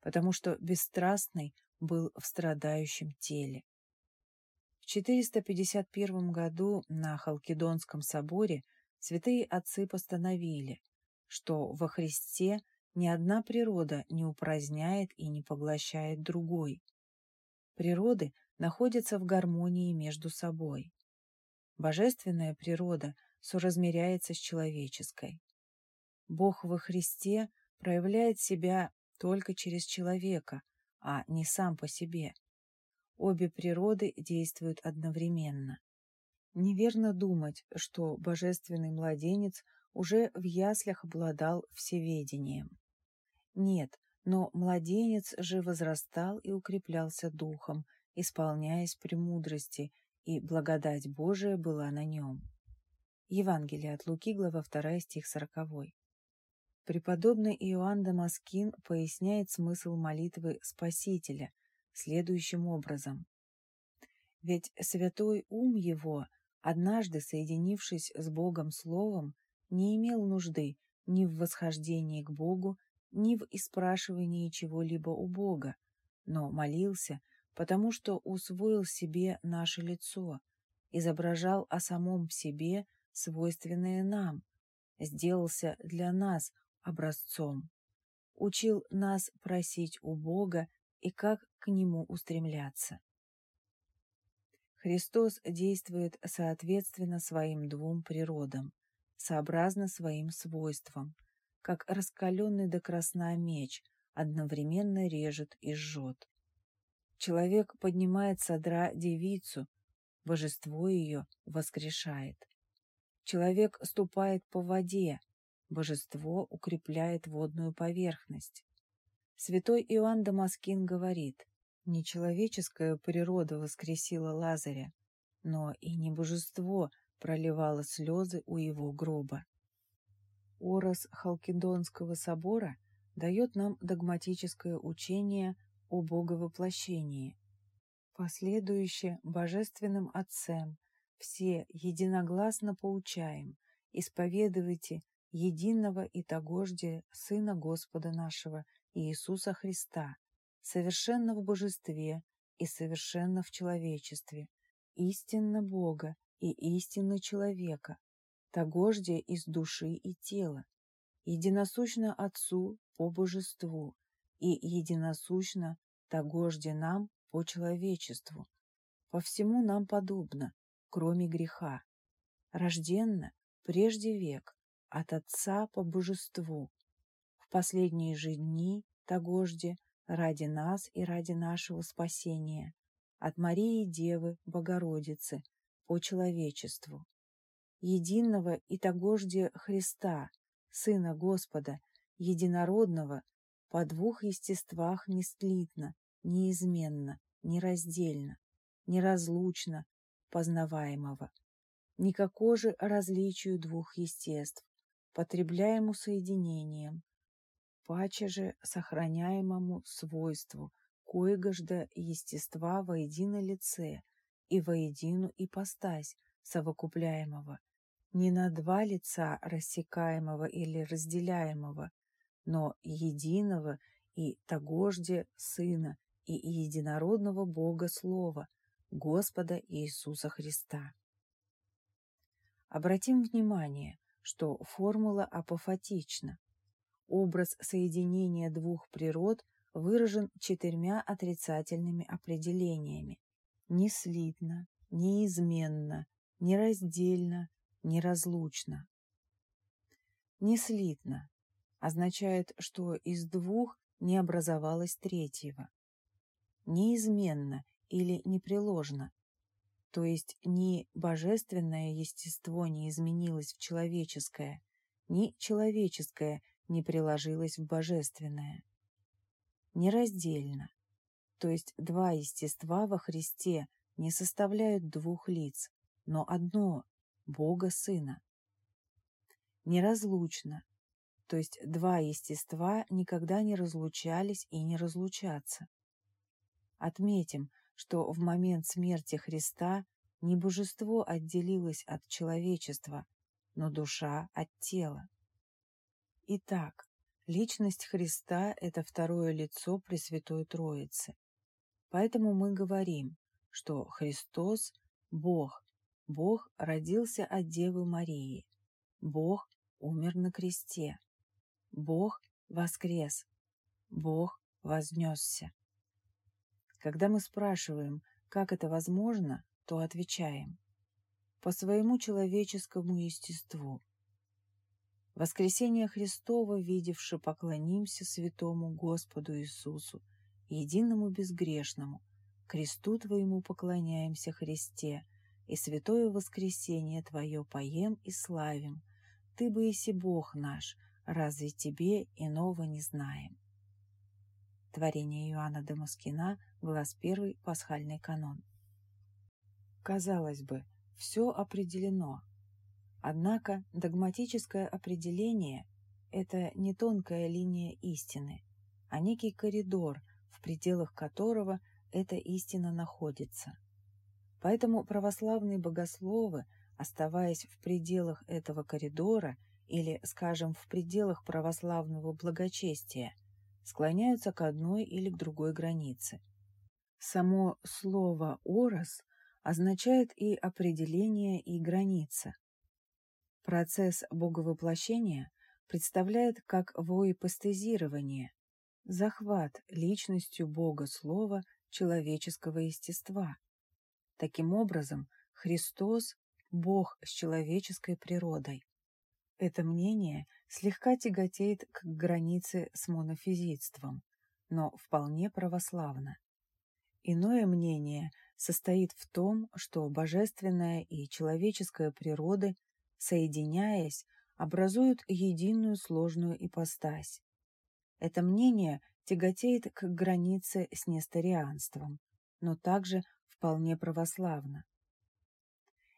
потому что бесстрастный был в страдающем теле. 451 году на Халкидонском соборе святые отцы постановили, что во Христе ни одна природа не упраздняет и не поглощает другой. Природы находятся в гармонии между собой. Божественная природа соразмеряется с человеческой. Бог во Христе проявляет себя только через человека, а не сам по себе. Обе природы действуют одновременно. Неверно думать, что божественный младенец уже в яслях обладал всеведением. Нет, но младенец же возрастал и укреплялся духом, исполняясь премудрости, и благодать Божия была на нем. Евангелие от Луки, глава 2, стих 40. Преподобный Иоанн Дамаскин поясняет смысл молитвы Спасителя следующим образом. Ведь святой ум его, однажды соединившись с Богом Словом, не имел нужды ни в восхождении к Богу, ни в испрашивании чего-либо у Бога, но молился, потому что усвоил себе наше лицо, изображал о самом себе свойственное нам, сделался для нас образцом, учил нас просить у Бога и как к Нему устремляться. Христос действует соответственно своим двум природам, сообразно своим свойствам, как раскаленный до красна меч одновременно режет и жжет. Человек поднимает содра девицу, божество ее воскрешает. Человек ступает по воде, божество укрепляет водную поверхность. Святой Иоанн Дамаскин говорит, не человеческая природа воскресила Лазаря, но и не божество проливало слезы у его гроба. Орос Халкидонского собора дает нам догматическое учение о боговоплощении. Последующее божественным отцем все единогласно поучаем, исповедуйте единого и тогождия Сына Господа нашего Иисуса Христа, совершенно в божестве и совершенно в человечестве, истинно Бога и истинно человека, тогождия из души и тела, единосущно Отцу по божеству и единосущно тогожде нам по человечеству, по всему нам подобно, кроме греха, рожденно прежде век от Отца по божеству, в последние же дни тогожде ради нас и ради нашего спасения, от Марии Девы Богородицы по человечеству, единого и тогожде Христа, Сына Господа, единородного, по двух естествах нестлитно, неизменно, нераздельно, неразлучно, познаваемого. Никакого же различию двух естеств, потребляемому соединением, паче же сохраняемому свойству, коего-жда естества воедино лице и воедину ипостась совокупляемого, не на два лица рассекаемого или разделяемого, но единого и тогожде Сына и единородного Бога Слова, Господа Иисуса Христа. Обратим внимание, что формула апофатична, Образ соединения двух природ выражен четырьмя отрицательными определениями. Неслитно, неизменно, нераздельно, неразлучно. Неслитно означает, что из двух не образовалось третьего. Неизменно или непреложно, то есть ни божественное естество не изменилось в человеческое, ни человеческое не приложилось в божественное. Нераздельно, то есть два естества во Христе не составляют двух лиц, но одно – Бога Сына. Неразлучно, то есть два естества никогда не разлучались и не разлучатся. Отметим, что в момент смерти Христа не божество отделилось от человечества, но душа от тела. Итак, личность Христа – это второе лицо Пресвятой Троицы. Поэтому мы говорим, что Христос – Бог, Бог родился от Девы Марии, Бог умер на кресте, Бог воскрес, Бог вознесся. Когда мы спрашиваем, как это возможно, то отвечаем – по своему человеческому естеству, Воскресение Христово, видевши, поклонимся святому Господу Иисусу, единому безгрешному, кресту Твоему поклоняемся Христе, и святое воскресение Твое поем и славим. Ты бы иси Бог наш, разве Тебе иного не знаем? Творение Иоанна Дамаскина, глаз 1, пасхальный канон. Казалось бы, все определено, Однако догматическое определение — это не тонкая линия истины, а некий коридор, в пределах которого эта истина находится. Поэтому православные богословы, оставаясь в пределах этого коридора или, скажем, в пределах православного благочестия, склоняются к одной или к другой границе. Само слово «орос» означает и определение, и граница. Процесс боговоплощения представляет как воипостезирование, захват личностью Бога Слова человеческого естества. Таким образом, Христос – Бог с человеческой природой. Это мнение слегка тяготеет к границе с монофизитством, но вполне православно. Иное мнение состоит в том, что божественная и человеческая природы, соединяясь, образуют единую сложную ипостась. Это мнение тяготеет к границе с несторианством, но также вполне православно.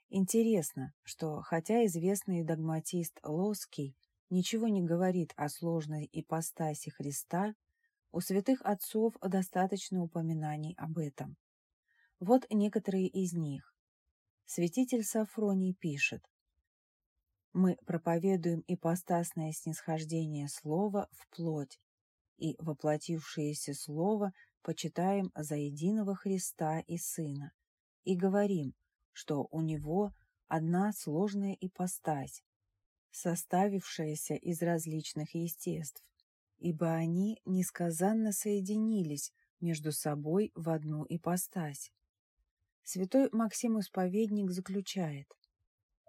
Интересно, что хотя известный догматист Лоский ничего не говорит о сложной ипостаси Христа, у святых отцов достаточно упоминаний об этом. Вот некоторые из них. Святитель Сафроний пишет, «Мы проповедуем ипостасное снисхождение Слова в плоть, и воплотившееся Слово почитаем за единого Христа и Сына, и говорим, что у Него одна сложная ипостась, составившаяся из различных естеств, ибо они несказанно соединились между собой в одну ипостась. Святой Максим Исповедник заключает,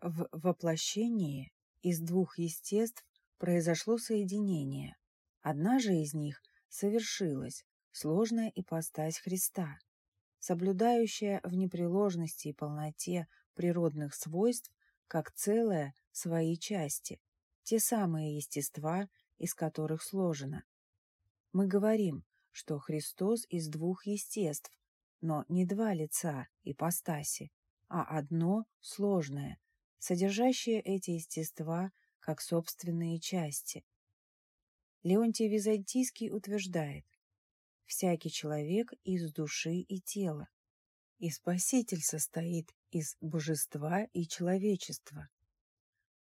в воплощении из двух естеств произошло соединение. Одна же из них совершилась, сложная ипостась Христа, соблюдающая в непреложности и полноте природных свойств как целое свои части, те самые естества, из которых сложено. Мы говорим, что Христос из двух естеств, но не два лица, ипостаси, а одно сложное, содержащее эти естества как собственные части. Леонтий Византийский утверждает, «Всякий человек из души и тела, и Спаситель состоит из божества и человечества.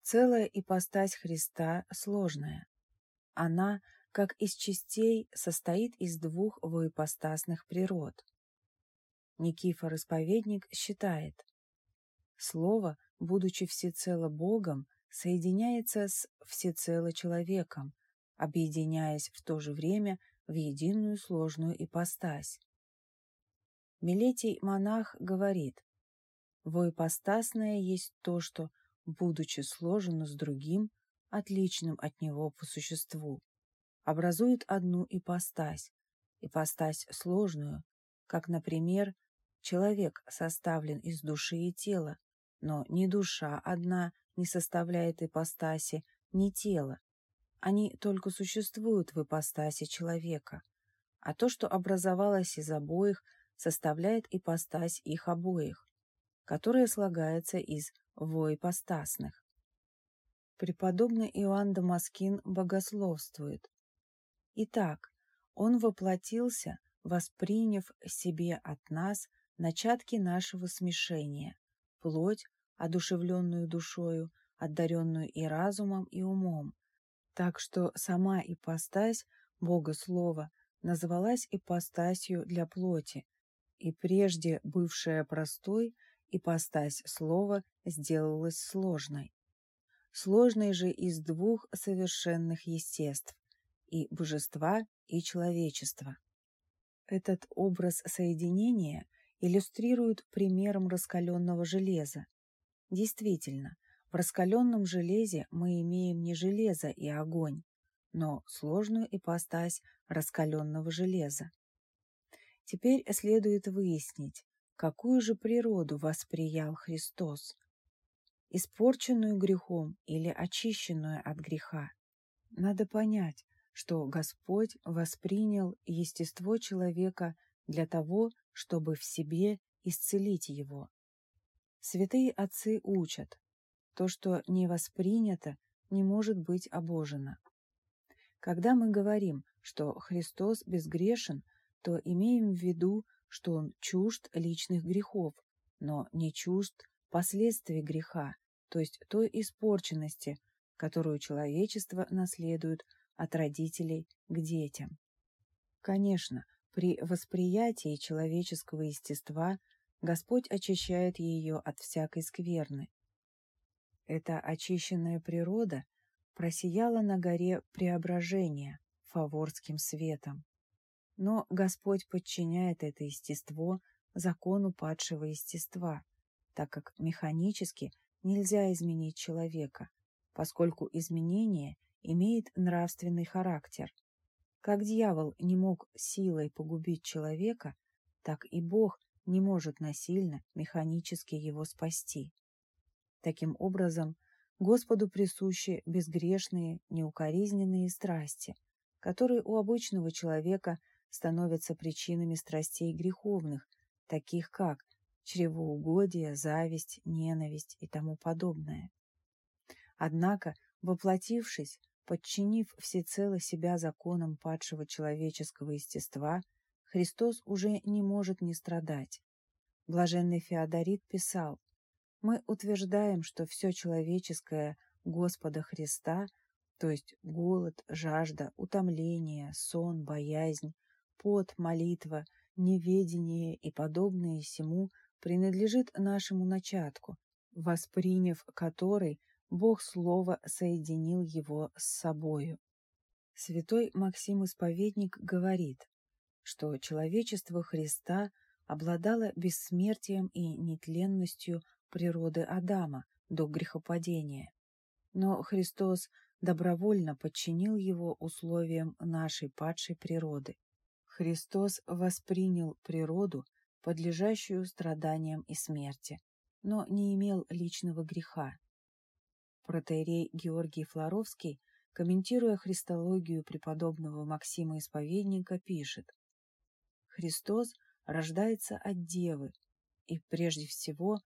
Целая ипостась Христа сложная. Она, как из частей, состоит из двух воипостасных природ. Никифор Исповедник считает, Слово, будучи всецело Богом, соединяется с всецело человеком, объединяясь в то же время в единую сложную ипостась. Милетий монах говорит, «Воипостасное есть то, что, будучи сложено с другим, отличным от него по существу, образует одну ипостась, ипостась сложную, как, например, человек составлен из души и тела, но ни душа одна не составляет ипостаси, ни тело. Они только существуют в ипостаси человека, а то, что образовалось из обоих, составляет ипостась их обоих, которая слагается из воипостасных. Преподобный Иоанн Дамаскин богословствует. Итак, он воплотился, восприняв себе от нас начатки нашего смешения, плоть, одушевленную душою, одаренную и разумом, и умом, так что сама ипостась Бога Слова называлась ипостасью для плоти, и прежде бывшая простой, ипостась Слова сделалась сложной сложной же из двух совершенных естеств – и божества, и человечества. Этот образ соединения иллюстрирует примером раскаленного железа. Действительно, в раскаленном железе мы имеем не железо и огонь, но сложную ипостась раскаленного железа. Теперь следует выяснить, какую же природу восприял Христос испорченную грехом или очищенную от греха. Надо понять, что Господь воспринял естество человека для того, чтобы в себе исцелить его. Святые отцы учат, то, что не воспринято, не может быть обожено. Когда мы говорим, что Христос безгрешен, то имеем в виду, что Он чужд личных грехов, но не чужд последствий греха, то есть той испорченности, которую человечество наследует от родителей к детям. Конечно, при восприятии человеческого естества Господь очищает ее от всякой скверны. Эта очищенная природа просияла на горе преображения фаворским светом. Но Господь подчиняет это естество закону падшего естества, так как механически нельзя изменить человека, поскольку изменение имеет нравственный характер. Как дьявол не мог силой погубить человека, так и Бог не может насильно, механически его спасти. Таким образом, Господу присущи безгрешные, неукоризненные страсти, которые у обычного человека становятся причинами страстей греховных, таких как чревоугодие, зависть, ненависть и тому подобное. Однако, воплотившись, подчинив всецело себя законам падшего человеческого естества, Христос уже не может не страдать. Блаженный Феодорит писал, «Мы утверждаем, что все человеческое Господа Христа, то есть голод, жажда, утомление, сон, боязнь, пот, молитва, неведение и подобные сему принадлежит нашему начатку, восприняв который Бог Слово соединил его с собою. Святой Максим Исповедник говорит, что человечество Христа обладало бессмертием и нетленностью природы Адама до грехопадения. Но Христос добровольно подчинил его условиям нашей падшей природы. Христос воспринял природу, подлежащую страданиям и смерти, но не имел личного греха. Протеерей Георгий Флоровский, комментируя христологию преподобного Максима Исповедника, пишет «Христос рождается от Девы, и прежде всего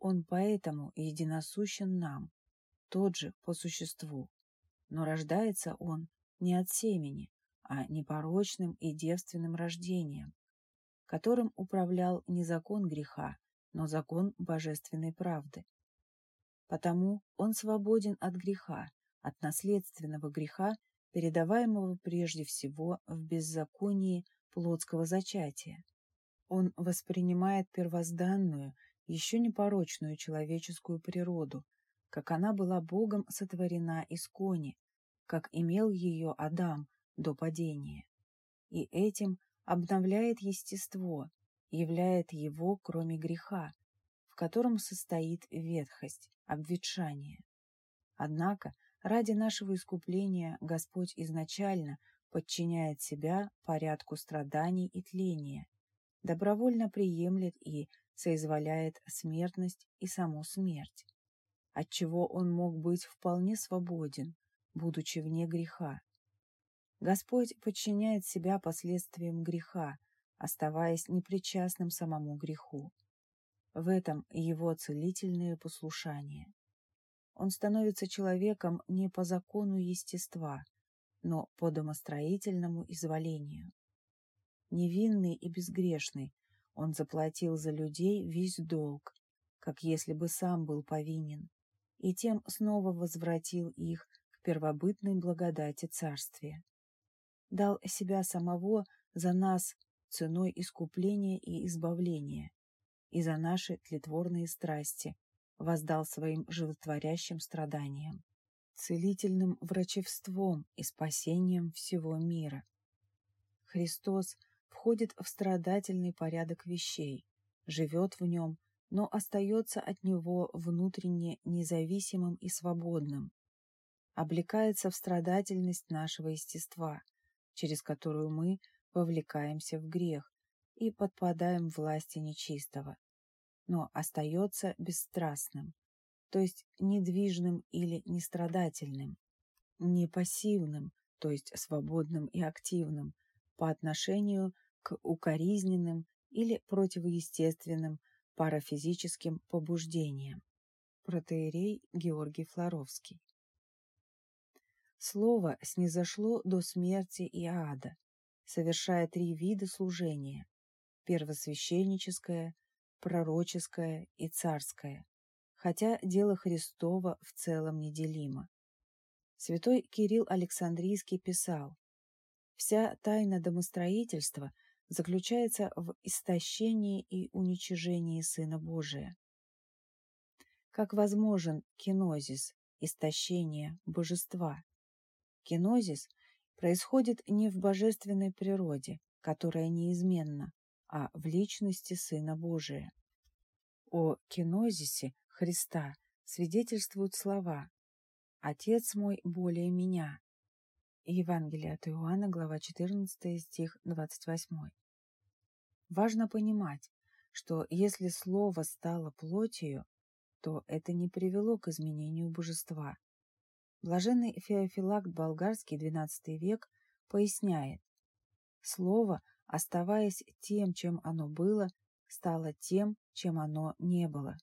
Он поэтому единосущен нам, тот же по существу, но рождается Он не от семени, а непорочным и девственным рождением, которым управлял не закон греха, но закон божественной правды. Потому он свободен от греха, от наследственного греха, передаваемого прежде всего в беззаконии плотского зачатия. Он воспринимает первозданную, еще непорочную человеческую природу, как она была Богом сотворена из кони, как имел ее Адам до падения. И этим обновляет естество, являет его, кроме греха, в котором состоит ветхость, обветшание. Однако ради нашего искупления Господь изначально подчиняет себя порядку страданий и тления, добровольно приемлет и соизволяет смертность и саму смерть, отчего он мог быть вполне свободен, будучи вне греха, Господь подчиняет себя последствиям греха, оставаясь непричастным самому греху. В этом его целительное послушание. Он становится человеком не по закону естества, но по домостроительному изволению. Невинный и безгрешный, он заплатил за людей весь долг, как если бы сам был повинен, и тем снова возвратил их к первобытной благодати царствия дал себя самого за нас ценой искупления и избавления, и за наши тлетворные страсти воздал своим животворящим страданиям, целительным врачевством и спасением всего мира. Христос входит в страдательный порядок вещей, живет в нем, но остается от него внутренне независимым и свободным, облекается в страдательность нашего естества – через которую мы вовлекаемся в грех и подпадаем власти нечистого, но остается бесстрастным, то есть недвижным или нестрадательным, не пассивным, то есть свободным и активным, по отношению к укоризненным или противоестественным парафизическим побуждениям. Протеерей Георгий Флоровский Слово снизошло до смерти и ада, совершая три вида служения – первосвященническое, пророческое и царское, хотя дело Христово в целом неделимо. Святой Кирилл Александрийский писал, «Вся тайна домостроительства заключается в истощении и уничижении Сына Божия. Как возможен кинозис, истощение божества? Кинозис происходит не в божественной природе, которая неизменна, а в личности Сына Божия. О кинозисе Христа свидетельствуют слова «Отец мой более меня». Евангелие от Иоанна, глава 14, стих 28. Важно понимать, что если Слово стало плотью, то это не привело к изменению божества. Блаженный Феофилакт Болгарский, XII век, поясняет, Слово, оставаясь тем, чем оно было, стало тем, чем оно не было.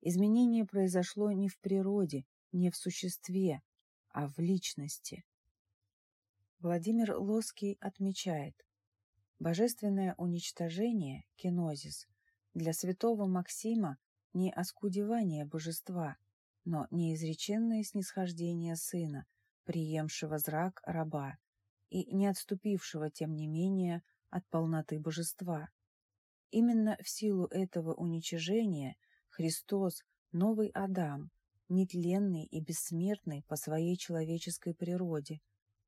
Изменение произошло не в природе, не в существе, а в личности. Владимир Лоский отмечает, божественное уничтожение, кинозис, для святого Максима не оскудевание божества, но неизреченное снисхождение сына, приемшего зрак раба и не отступившего, тем не менее, от полноты божества. Именно в силу этого уничижения Христос, новый Адам, нетленный и бессмертный по своей человеческой природе,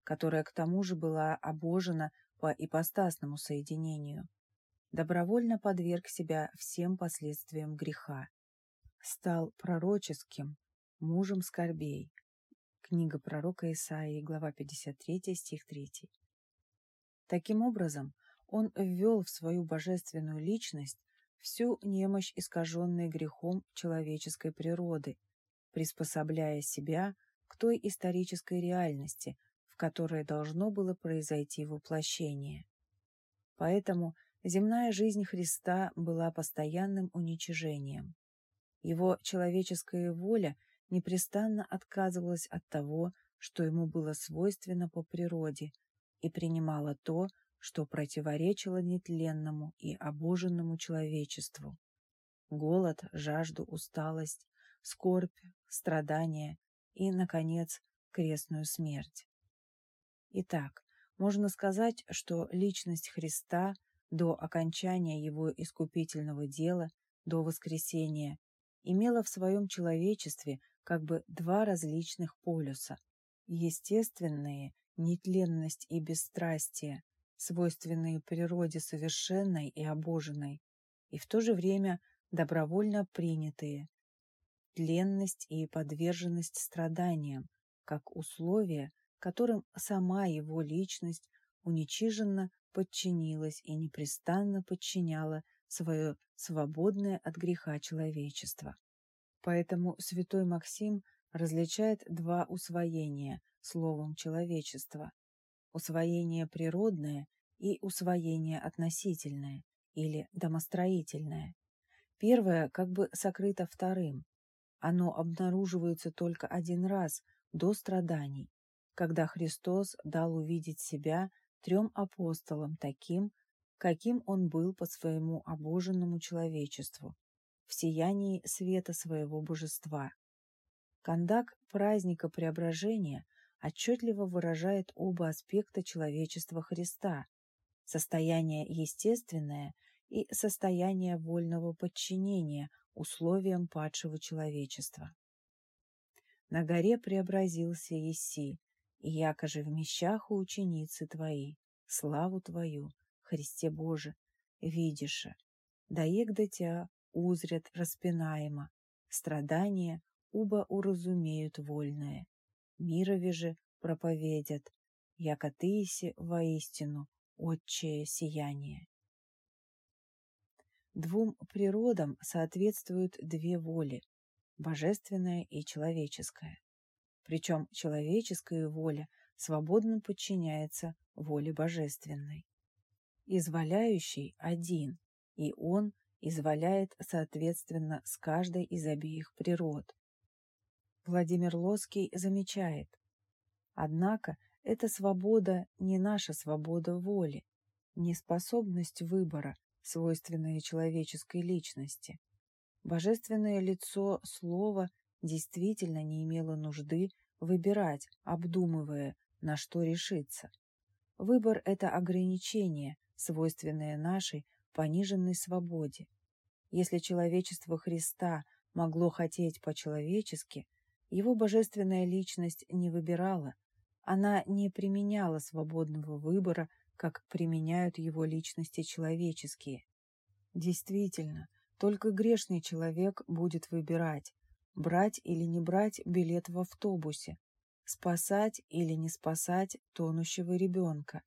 которая к тому же была обожена по ипостасному соединению, добровольно подверг себя всем последствиям греха. Стал пророческим, мужем скорбей. Книга пророка Исаии, глава 53, стих 3. Таким образом, он ввел в свою божественную личность всю немощь искаженной грехом человеческой природы, приспособляя себя к той исторической реальности, в которой должно было произойти воплощение. Поэтому земная жизнь Христа была постоянным уничижением. Его человеческая воля непрестанно отказывалась от того, что ему было свойственно по природе, и принимала то, что противоречило нетленному и обоженному человечеству. Голод, жажду, усталость, скорбь, страдания и, наконец, крестную смерть. Итак, можно сказать, что личность Христа до окончания его искупительного дела, до воскресения, имела в своем человечестве как бы два различных полюса – естественные, нетленность и бесстрастие, свойственные природе совершенной и обоженной, и в то же время добровольно принятые. Тленность и подверженность страданиям, как условия, которым сама его личность уничиженно подчинилась и непрестанно подчиняла свое свободное от греха человечество. Поэтому святой Максим различает два усвоения словом человечества усвоение природное и усвоение относительное или домостроительное. Первое как бы сокрыто вторым. Оно обнаруживается только один раз до страданий, когда Христос дал увидеть себя трем апостолам таким, каким он был по своему обоженному человечеству, в сиянии света своего божества. Кондак праздника преображения отчетливо выражает оба аспекта человечества Христа – состояние естественное и состояние вольного подчинения условиям падшего человечества. На горе преобразился Иси, и яко же в мещах у ученицы твои, славу твою, Христе Боже, видиша, да егда тебя узрят распинаемо, страдания уба уразумеют вольное мирове же проповедят, яко Тыси воистину отчее сияние. Двум природам соответствуют две воли – божественная и человеческая. Причем человеческая воля свободно подчиняется воле божественной. Изволяющий один, и он изволяет соответственно с каждой из обеих природ. Владимир Лоский замечает, Однако эта свобода не наша свобода воли, не способность выбора, свойственная человеческой личности. Божественное лицо слова действительно не имело нужды выбирать, обдумывая, на что решиться. Выбор – это ограничение, свойственное нашей пониженной свободе. Если человечество Христа могло хотеть по-человечески, его божественная личность не выбирала, она не применяла свободного выбора, как применяют его личности человеческие. Действительно, только грешный человек будет выбирать, брать или не брать билет в автобусе, спасать или не спасать тонущего ребенка.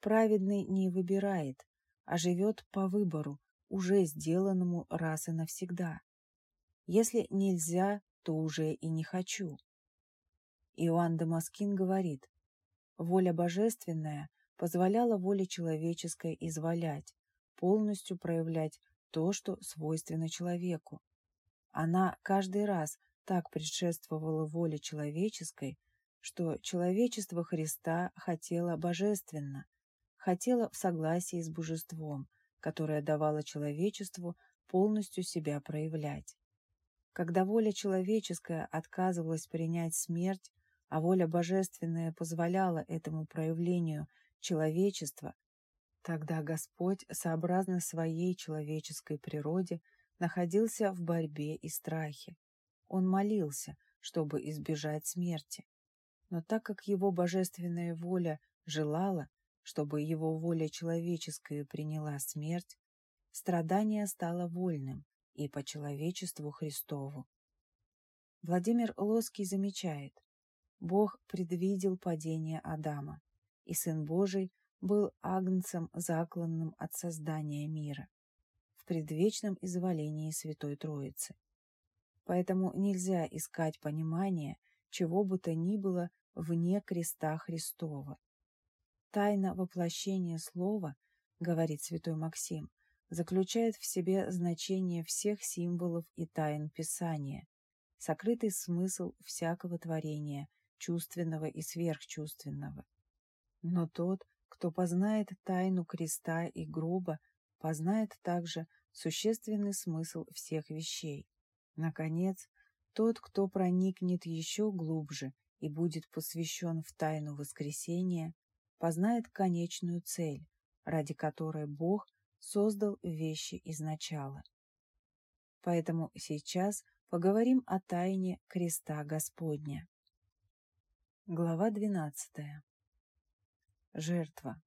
Праведный не выбирает, а живет по выбору, уже сделанному раз и навсегда. Если нельзя, то уже и не хочу. Иоанн Дамаскин говорит, воля божественная позволяла воле человеческой изволять, полностью проявлять то, что свойственно человеку. Она каждый раз так предшествовала воле человеческой, что человечество Христа хотело божественно, хотело в согласии с божеством, которое давало человечеству полностью себя проявлять. Когда воля человеческая отказывалась принять смерть, а воля божественная позволяла этому проявлению человечества, тогда Господь, сообразно своей человеческой природе, находился в борьбе и страхе. Он молился, чтобы избежать смерти. Но так как его божественная воля желала, чтобы его воля человеческая приняла смерть, страдание стало вольным и по человечеству Христову. Владимир Лоский замечает, Бог предвидел падение Адама, и Сын Божий был агнцем, закланным от создания мира, предвечном изволении Святой Троицы. Поэтому нельзя искать понимания чего бы то ни было вне креста Христова. Тайна воплощения Слова, говорит святой Максим, заключает в себе значение всех символов и тайн Писания, сокрытый смысл всякого творения, чувственного и сверхчувственного. Но тот, кто познает тайну креста и гроба, познает также существенный смысл всех вещей. Наконец, тот, кто проникнет еще глубже и будет посвящен в тайну воскресения, познает конечную цель, ради которой Бог создал вещи изначала. Поэтому сейчас поговорим о тайне креста Господня. Глава 12. Жертва.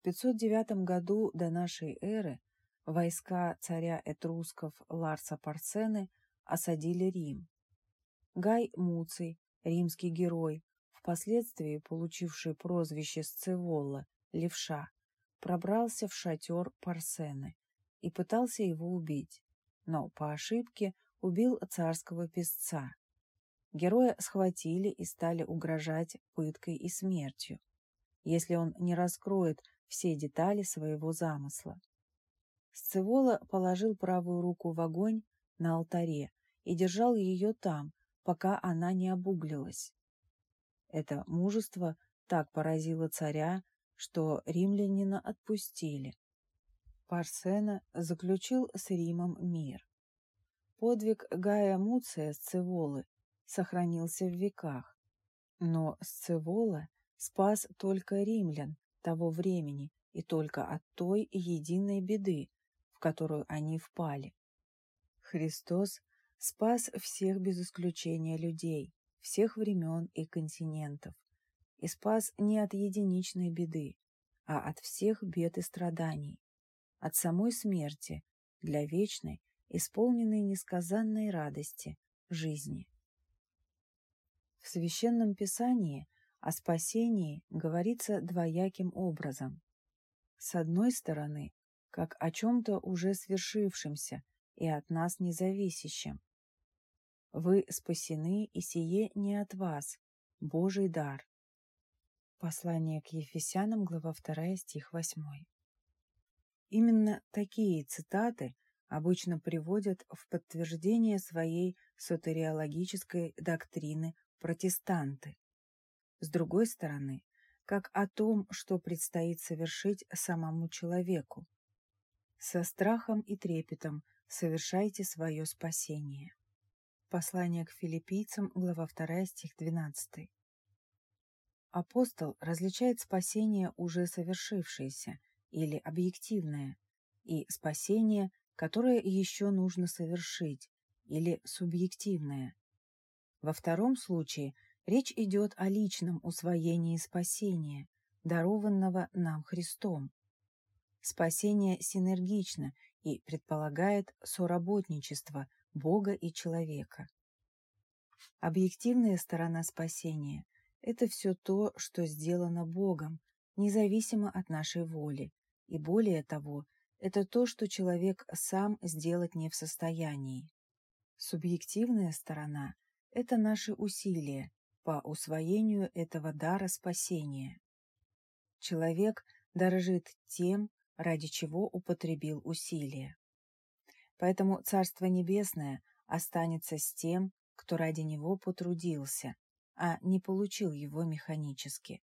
В 509 году до нашей эры войска царя этрусков Ларса Парсены осадили Рим. Гай Муций, римский герой, впоследствии получивший прозвище Сцеволла, левша, пробрался в шатер Парсены и пытался его убить, но по ошибке убил царского песца. Героя схватили и стали угрожать пыткой и смертью, если он не раскроет все детали своего замысла. Сцевола положил правую руку в огонь на алтаре и держал ее там, пока она не обуглилась. Это мужество так поразило царя, что римлянина отпустили. Парсена заключил с Римом мир. Подвиг Гая Муция Сцеволы сохранился в веках. Но Сцевола спас только римлян того времени и только от той единой беды, в которую они впали. Христос спас всех без исключения людей, всех времен и континентов, и спас не от единичной беды, а от всех бед и страданий, от самой смерти для вечной, исполненной несказанной радости жизни. В Священном Писании о спасении говорится двояким образом. С одной стороны, как о чем-то уже свершившемся и от нас независящем. Вы спасены, и сие не от вас, Божий дар. Послание к Ефесянам, глава 2, стих 8. Именно такие цитаты обычно приводят в подтверждение своей сотериологической доктрины протестанты. С другой стороны, как о том, что предстоит совершить самому человеку. Со страхом и трепетом совершайте свое спасение. Послание к филиппийцам, глава 2, стих 12. Апостол различает спасение, уже совершившееся, или объективное, и спасение, которое еще нужно совершить, или субъективное. Во втором случае речь идет о личном усвоении спасения, дарованного нам Христом. Спасение синергично и предполагает соработничество – Бога и человека. Объективная сторона спасения – это все то, что сделано Богом, независимо от нашей воли, и более того, это то, что человек сам сделать не в состоянии. Субъективная сторона – это наши усилия по усвоению этого дара спасения. Человек дорожит тем, ради чего употребил усилия. Поэтому Царство Небесное останется с тем, кто ради него потрудился, а не получил его механически.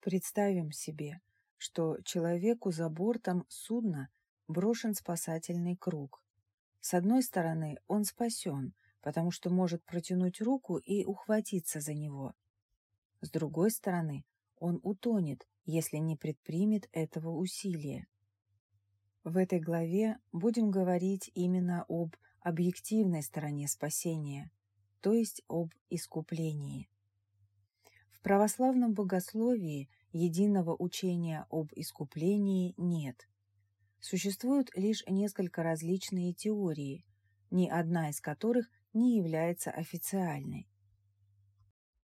Представим себе, что человеку за бортом судна брошен спасательный круг. С одной стороны, он спасен, потому что может протянуть руку и ухватиться за него. С другой стороны, он утонет, если не предпримет этого усилия. В этой главе будем говорить именно об объективной стороне спасения, то есть об искуплении. В православном богословии единого учения об искуплении нет. Существуют лишь несколько различные теории, ни одна из которых не является официальной.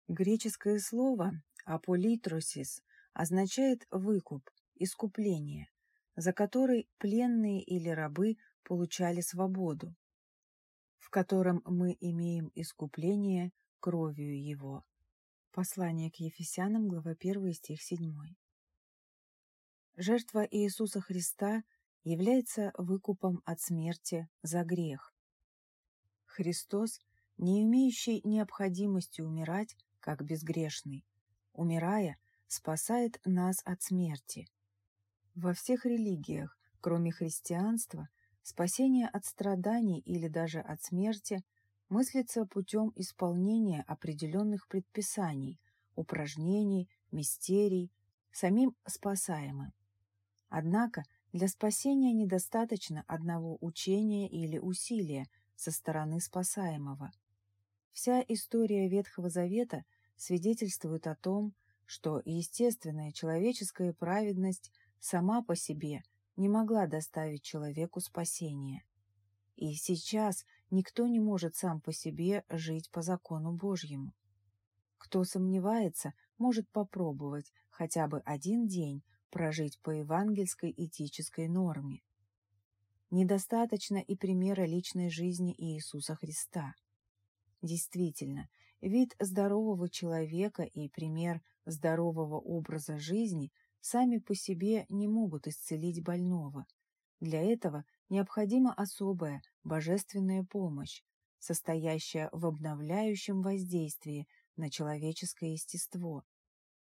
Греческое слово «аполитросис» означает «выкуп», «искупление», за который пленные или рабы получали свободу, в котором мы имеем искупление кровью Его. Послание к Ефесянам, глава 1, стих 7. Жертва Иисуса Христа является выкупом от смерти за грех. Христос, не имеющий необходимости умирать, как безгрешный, умирая, спасает нас от смерти. Во всех религиях, кроме христианства, спасение от страданий или даже от смерти мыслится путем исполнения определенных предписаний, упражнений, мистерий, самим спасаемым. Однако для спасения недостаточно одного учения или усилия со стороны спасаемого. Вся история Ветхого Завета свидетельствует о том, что естественная человеческая праведность – сама по себе не могла доставить человеку спасения. И сейчас никто не может сам по себе жить по закону Божьему. Кто сомневается, может попробовать хотя бы один день прожить по евангельской этической норме. Недостаточно и примера личной жизни Иисуса Христа. Действительно, вид здорового человека и пример здорового образа жизни – сами по себе не могут исцелить больного. Для этого необходима особая божественная помощь, состоящая в обновляющем воздействии на человеческое естество.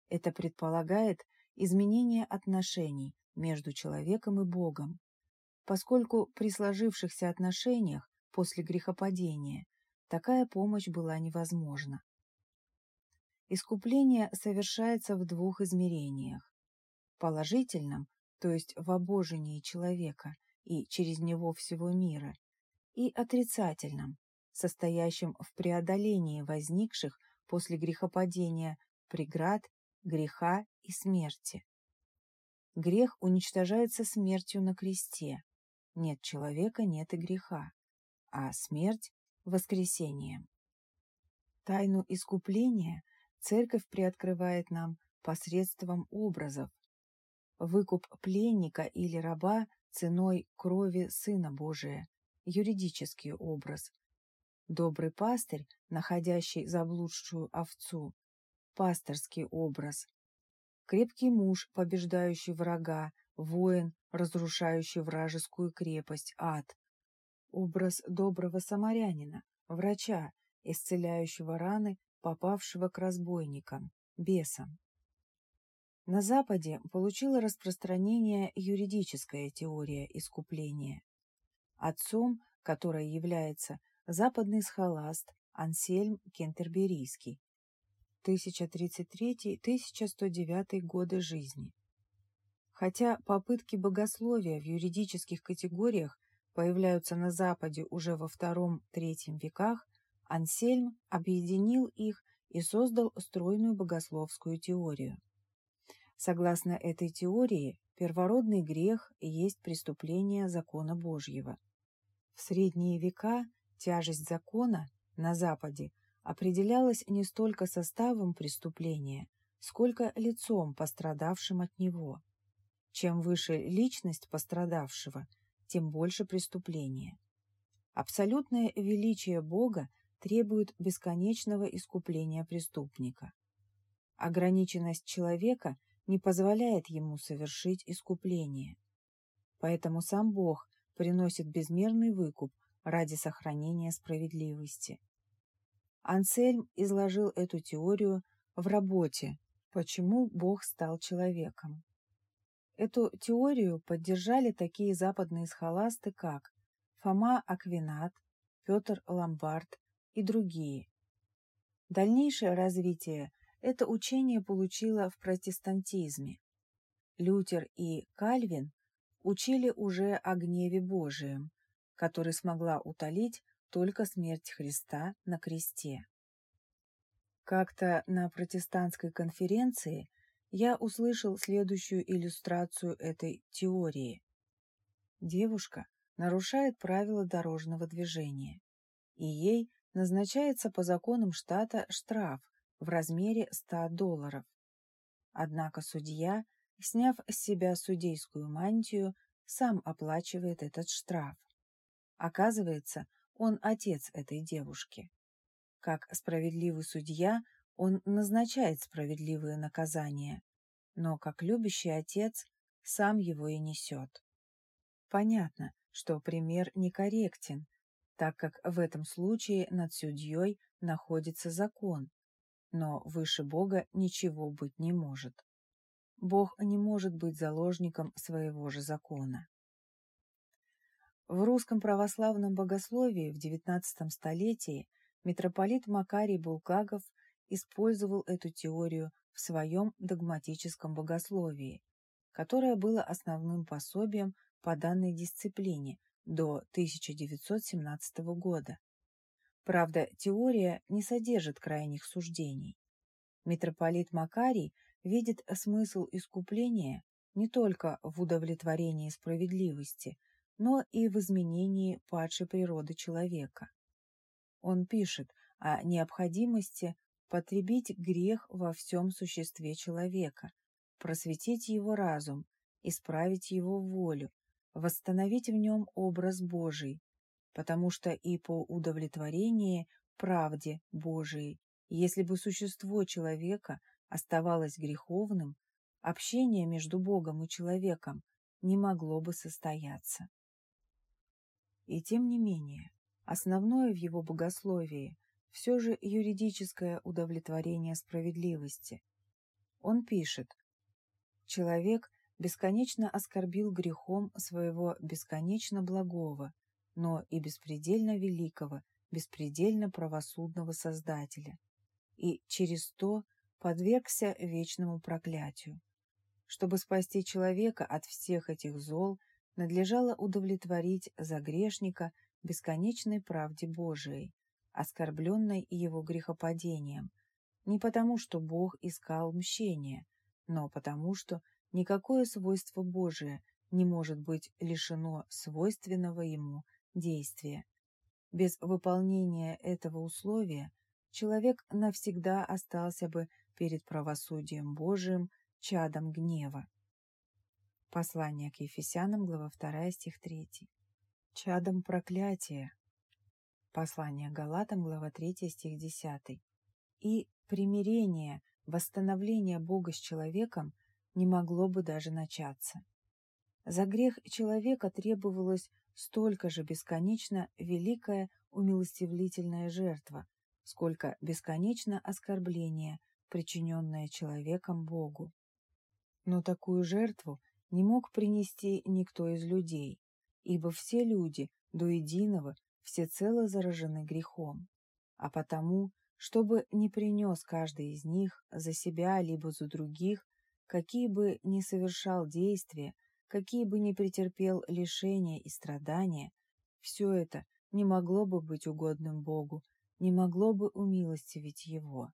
Это предполагает изменение отношений между человеком и Богом, поскольку при сложившихся отношениях после грехопадения такая помощь была невозможна. Искупление совершается в двух измерениях положительном, то есть в обожении человека и через него всего мира, и отрицательном, состоящем в преодолении возникших после грехопадения преград, греха и смерти. Грех уничтожается смертью на кресте. Нет человека, нет и греха, а смерть – воскресением. Тайну искупления Церковь приоткрывает нам посредством образов, выкуп пленника или раба ценой крови Сына Божия, юридический образ. Добрый пастырь, находящий заблудшую овцу, пасторский образ. Крепкий муж, побеждающий врага, воин, разрушающий вражескую крепость, ад. Образ доброго самарянина, врача, исцеляющего раны попавшего к разбойникам, бесам. На Западе получила распространение юридическая теория искупления. Отцом, которой является западный схоласт Ансельм Кентерберийский, 1033-1109 годы жизни. Хотя попытки богословия в юридических категориях появляются на Западе уже во II-III веках, Ансельм объединил их и создал стройную богословскую теорию. Согласно этой теории, первородный грех есть преступление закона Божьего. В средние века тяжесть закона на Западе определялась не столько составом преступления, сколько лицом, пострадавшим от него. Чем выше личность пострадавшего, тем больше преступления. Абсолютное величие Бога требует бесконечного искупления преступника. Ограниченность человека не позволяет ему совершить искупление. Поэтому сам Бог приносит безмерный выкуп ради сохранения справедливости. Ансельм изложил эту теорию в работе «Почему Бог стал человеком?». Эту теорию поддержали такие западные схоласты, как Фома Аквинат, Петр Ламбард и другие. Дальнейшее развитие это учение получило в протестантизме. Лютер и Кальвин учили уже о гневе Божием, который смогла утолить только смерть Христа на кресте. Как-то на протестантской конференции я услышал следующую иллюстрацию этой теории. Девушка нарушает правила дорожного движения, и ей назначается по законам штата штраф в размере 100 долларов. Однако судья, сняв с себя судейскую мантию, сам оплачивает этот штраф. Оказывается, он отец этой девушки. Как справедливый судья, он назначает справедливые наказания, но как любящий отец сам его и несет. Понятно, что пример некорректен, так как в этом случае над судьей находится закон, но выше Бога ничего быть не может. Бог не может быть заложником своего же закона. В русском православном богословии в XIX столетии митрополит Макарий Булгаков использовал эту теорию в своем догматическом богословии, которое было основным пособием по данной дисциплине до 1917 года. Правда, теория не содержит крайних суждений. Митрополит Макарий видит смысл искупления не только в удовлетворении справедливости – но и в изменении падшей природы человека. Он пишет о необходимости потребить грех во всем существе человека, просветить его разум, исправить его волю, восстановить в нем образ Божий, потому что и по удовлетворении правде Божией, если бы существо человека оставалось греховным, общение между Богом и человеком не могло бы состояться. И тем не менее, основное в его богословии все же юридическое удовлетворение справедливости. Он пишет, «Человек бесконечно оскорбил грехом своего бесконечно благого, но и беспредельно великого, беспредельно правосудного Создателя, и через то подвергся вечному проклятию. Чтобы спасти человека от всех этих зол, надлежало удовлетворить за грешника бесконечной правде Божией, оскорбленной его грехопадением, не потому, что Бог искал мщения, но потому, что никакое свойство Божие не может быть лишено свойственного ему действия. Без выполнения этого условия человек навсегда остался бы перед правосудием Божиим чадом гнева. Послание к Ефесянам, глава 2, стих 3. Чадом проклятия. Послание Галатам, глава 3, стих 10. И примирение, восстановление Бога с человеком не могло бы даже начаться. За грех человека требовалась столько же бесконечно великая умилостивлительная жертва, сколько бесконечно оскорбление, причиненное человеком Богу. Но такую жертву не мог принести никто из людей, ибо все люди до единого всецело заражены грехом, а потому, чтобы не принес каждый из них за себя либо за других, какие бы ни совершал действия, какие бы ни претерпел лишения и страдания, все это не могло бы быть угодным Богу, не могло бы умилостивить Его.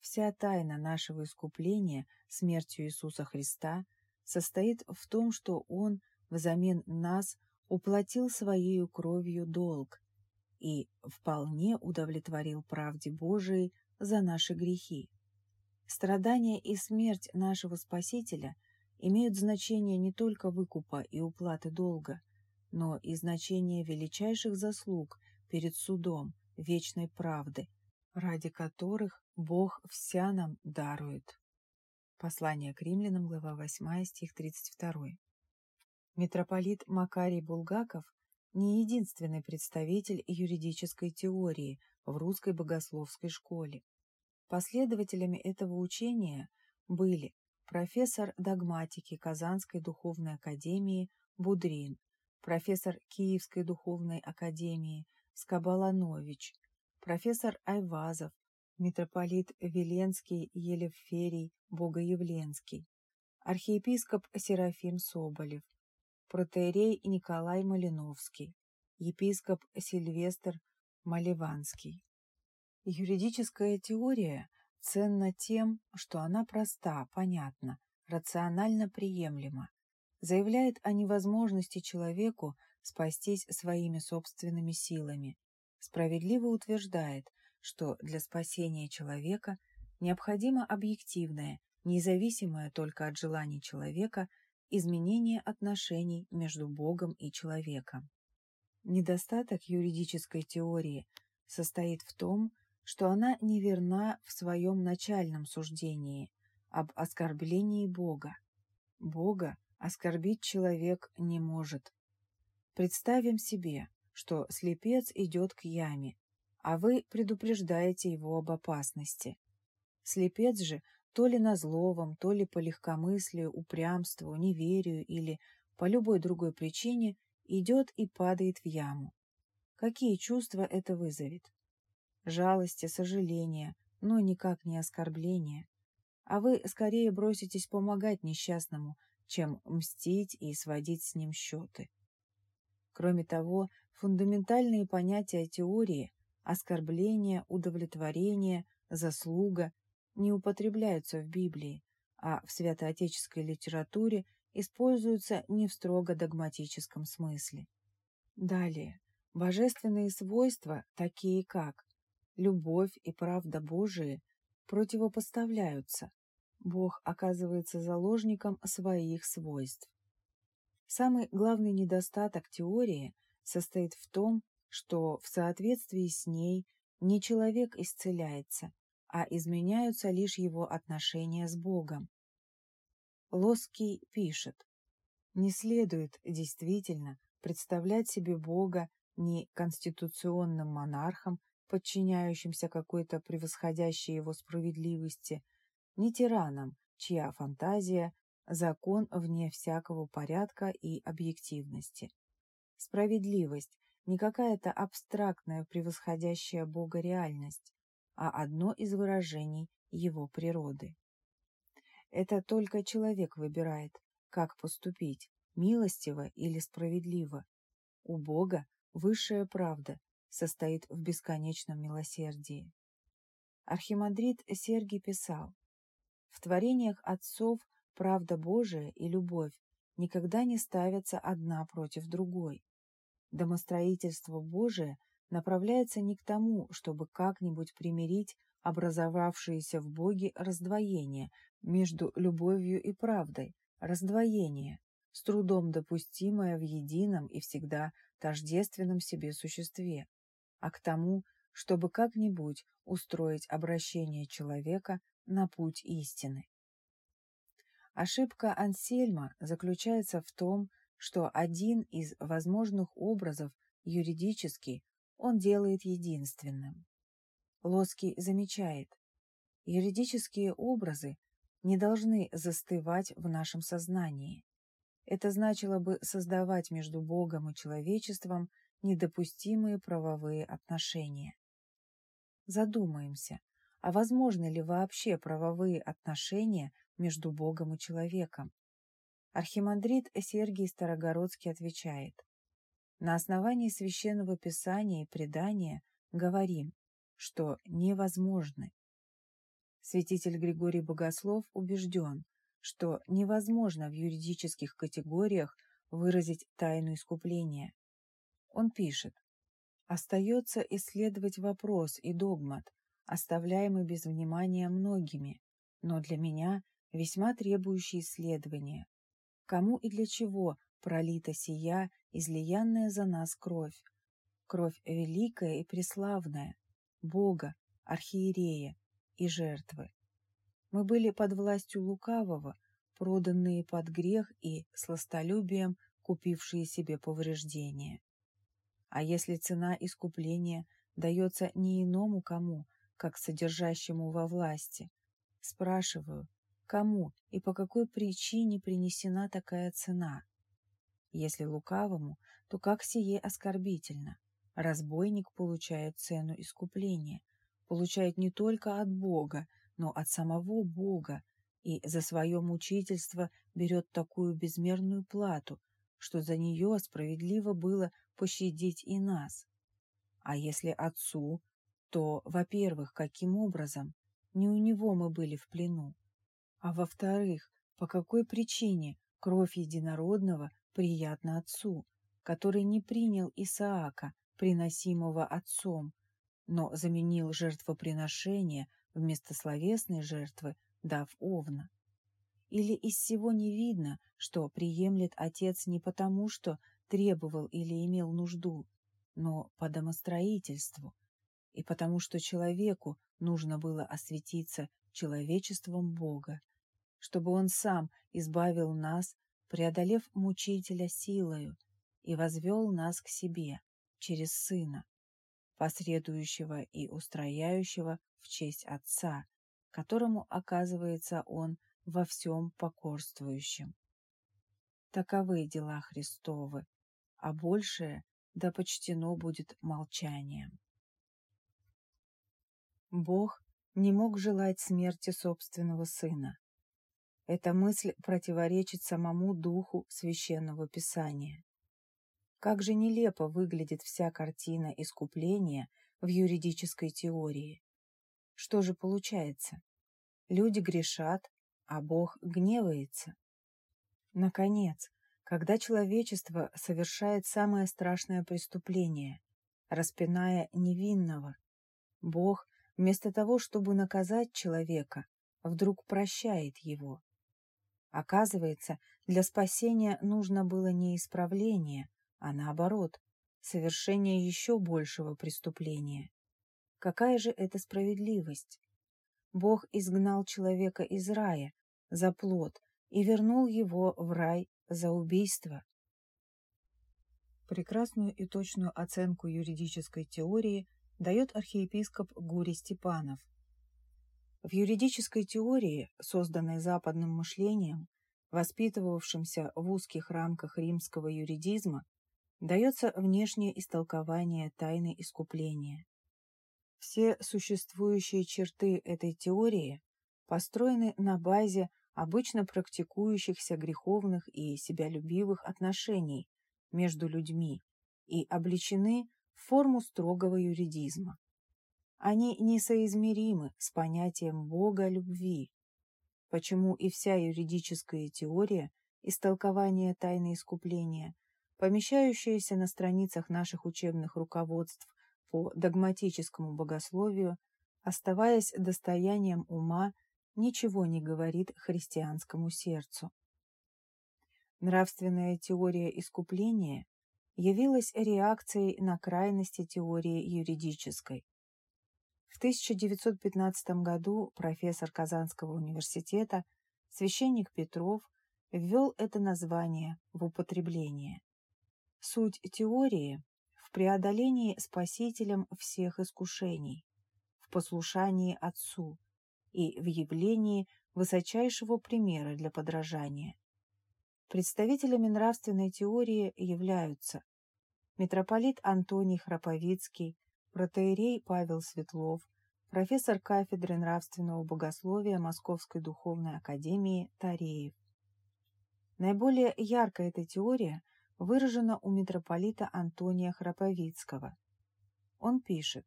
Вся тайна нашего искупления смертью Иисуса Христа состоит в том, что Он взамен нас уплатил Своею кровью долг и вполне удовлетворил правде Божией за наши грехи. Страдания и смерть нашего Спасителя имеют значение не только выкупа и уплаты долга, но и значение величайших заслуг перед судом вечной правды, ради которых Бог вся нам дарует. Послание к римлянам, глава 8, стих 32. Митрополит Макарий Булгаков не единственный представитель юридической теории в русской богословской школе. Последователями этого учения были профессор догматики Казанской духовной академии Будрин, профессор Киевской духовной академии Скобаланович, профессор Айвазов, митрополит Веленский Елеферий Богоявленский, архиепископ Серафим Соболев, протеерей Николай Малиновский, епископ Сильвестр Маливанский. Юридическая теория ценна тем, что она проста, понятна, рационально приемлема, заявляет о невозможности человеку спастись своими собственными силами, справедливо утверждает, что для спасения человека необходимо объективное, независимое только от желаний человека, изменение отношений между Богом и человеком. Недостаток юридической теории состоит в том, что она неверна в своем начальном суждении об оскорблении Бога. Бога оскорбить человек не может. Представим себе, что слепец идет к яме, а вы предупреждаете его об опасности. Слепец же то ли на зловом, то ли по легкомыслию, упрямству, неверию или по любой другой причине идет и падает в яму. Какие чувства это вызовет? Жалости, сожаления, но никак не оскорбления. А вы скорее броситесь помогать несчастному, чем мстить и сводить с ним счеты. Кроме того, фундаментальные понятия теории – оскорбление, удовлетворение, заслуга – не употребляются в Библии, а в святоотеческой литературе используются не в строго догматическом смысле. Далее, божественные свойства, такие как любовь и правда Божии, противопоставляются. Бог оказывается заложником своих свойств. Самый главный недостаток теории состоит в том, что в соответствии с ней не человек исцеляется, а изменяются лишь его отношения с Богом. Лоский пишет, «Не следует действительно представлять себе Бога не конституционным монархом, подчиняющимся какой-то превосходящей его справедливости, не тираном, чья фантазия закон вне всякого порядка и объективности. Справедливость не какая-то абстрактная превосходящая Бога реальность, а одно из выражений его природы. Это только человек выбирает, как поступить, милостиво или справедливо. У Бога высшая правда состоит в бесконечном милосердии. Архимандрит Сергий писал, «В творениях отцов Правда Божия и любовь никогда не ставятся одна против другой. Домостроительство Божие направляется не к тому, чтобы как-нибудь примирить образовавшиеся в Боге раздвоение между любовью и правдой, раздвоение, с трудом допустимое в едином и всегда тождественном себе существе, а к тому, чтобы как-нибудь устроить обращение человека на путь истины. Ошибка Ансельма заключается в том, что один из возможных образов юридический он делает единственным. Лоский замечает, юридические образы не должны застывать в нашем сознании. Это значило бы создавать между Богом и человечеством недопустимые правовые отношения. Задумаемся, а возможны ли вообще правовые отношения между Богом и человеком? Архимандрит Сергий Старогородский отвечает, на основании священного писания и предания говорим, что невозможны. Святитель Григорий Богослов убежден, что невозможно в юридических категориях выразить тайну искупления. Он пишет, «Остается исследовать вопрос и догмат, оставляемый без внимания многими, но для меня весьма требующий исследования. Кому и для чего пролита сия, излиянная за нас кровь? Кровь великая и преславная, Бога, архиерея и жертвы. Мы были под властью лукавого, проданные под грех и сластолюбием, купившие себе повреждения. А если цена искупления дается не иному кому, как содержащему во власти, спрашиваю, кому и по какой причине принесена такая цена? Если лукавому, то как сие оскорбительно. Разбойник получает цену искупления, получает не только от Бога, но от самого Бога, и за свое мучительство берет такую безмерную плату, что за нее справедливо было пощадить и нас. А если отцу, то, во-первых, каким образом? Не у него мы были в плену. А во-вторых, по какой причине кровь единородного приятна отцу, который не принял Исаака, приносимого отцом, но заменил жертвоприношение вместо словесной жертвы, дав овна. Или из всего не видно, что приемлет отец не потому, что требовал или имел нужду, но по домостроительству, и потому что человеку нужно было осветиться человечеством Бога, чтобы он сам избавил нас, преодолев мучителя силою, и возвел нас к себе через Сына, посредующего и устрояющего в честь Отца, которому оказывается Он во всем покорствующим. Таковы дела Христовы, а большее да почтено будет молчанием. Бог не мог желать смерти собственного сына. Эта мысль противоречит самому духу священного писания. Как же нелепо выглядит вся картина искупления в юридической теории. Что же получается? Люди грешат, а Бог гневается. Наконец, когда человечество совершает самое страшное преступление, распиная невинного, Бог, вместо того, чтобы наказать человека, вдруг прощает его. Оказывается, для спасения нужно было не исправление, а наоборот, совершение еще большего преступления. Какая же это справедливость? Бог изгнал человека из рая за плод и вернул его в рай за убийство. Прекрасную и точную оценку юридической теории дает архиепископ Гурий Степанов. В юридической теории, созданной западным мышлением, воспитывавшимся в узких рамках римского юридизма, дается внешнее истолкование тайны искупления. Все существующие черты этой теории построены на базе обычно практикующихся греховных и себялюбивых отношений между людьми и обличены в форму строгого юридизма. Они несоизмеримы с понятием Бога любви, почему и вся юридическая теория истолкования тайны искупления помещающаяся на страницах наших учебных руководств по догматическому богословию, оставаясь достоянием ума, ничего не говорит христианскому сердцу. Нравственная теория искупления явилась реакцией на крайности теории юридической. В 1915 году профессор Казанского университета, священник Петров, ввел это название в употребление. Суть теории в преодолении спасителем всех искушений, в послушании Отцу и в явлении высочайшего примера для подражания. Представителями нравственной теории являются митрополит Антоний Храповицкий, протеерей Павел Светлов, профессор кафедры нравственного богословия Московской духовной академии Тареев. Наиболее ярко эта теория выражена у митрополита Антония Храповицкого. Он пишет,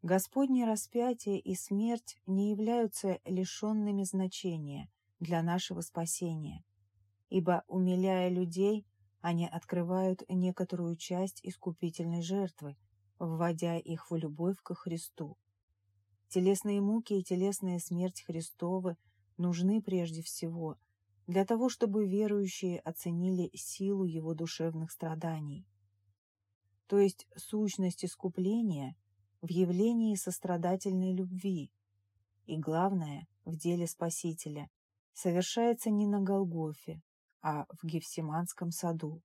«Господне распятие и смерть не являются лишенными значения для нашего спасения, ибо, умиляя людей, они открывают некоторую часть искупительной жертвы, вводя их в любовь ко Христу. Телесные муки и телесная смерть Христовы нужны прежде всего для того, чтобы верующие оценили силу его душевных страданий. То есть сущность искупления в явлении сострадательной любви и, главное, в деле Спасителя, совершается не на Голгофе, а в Гефсиманском саду.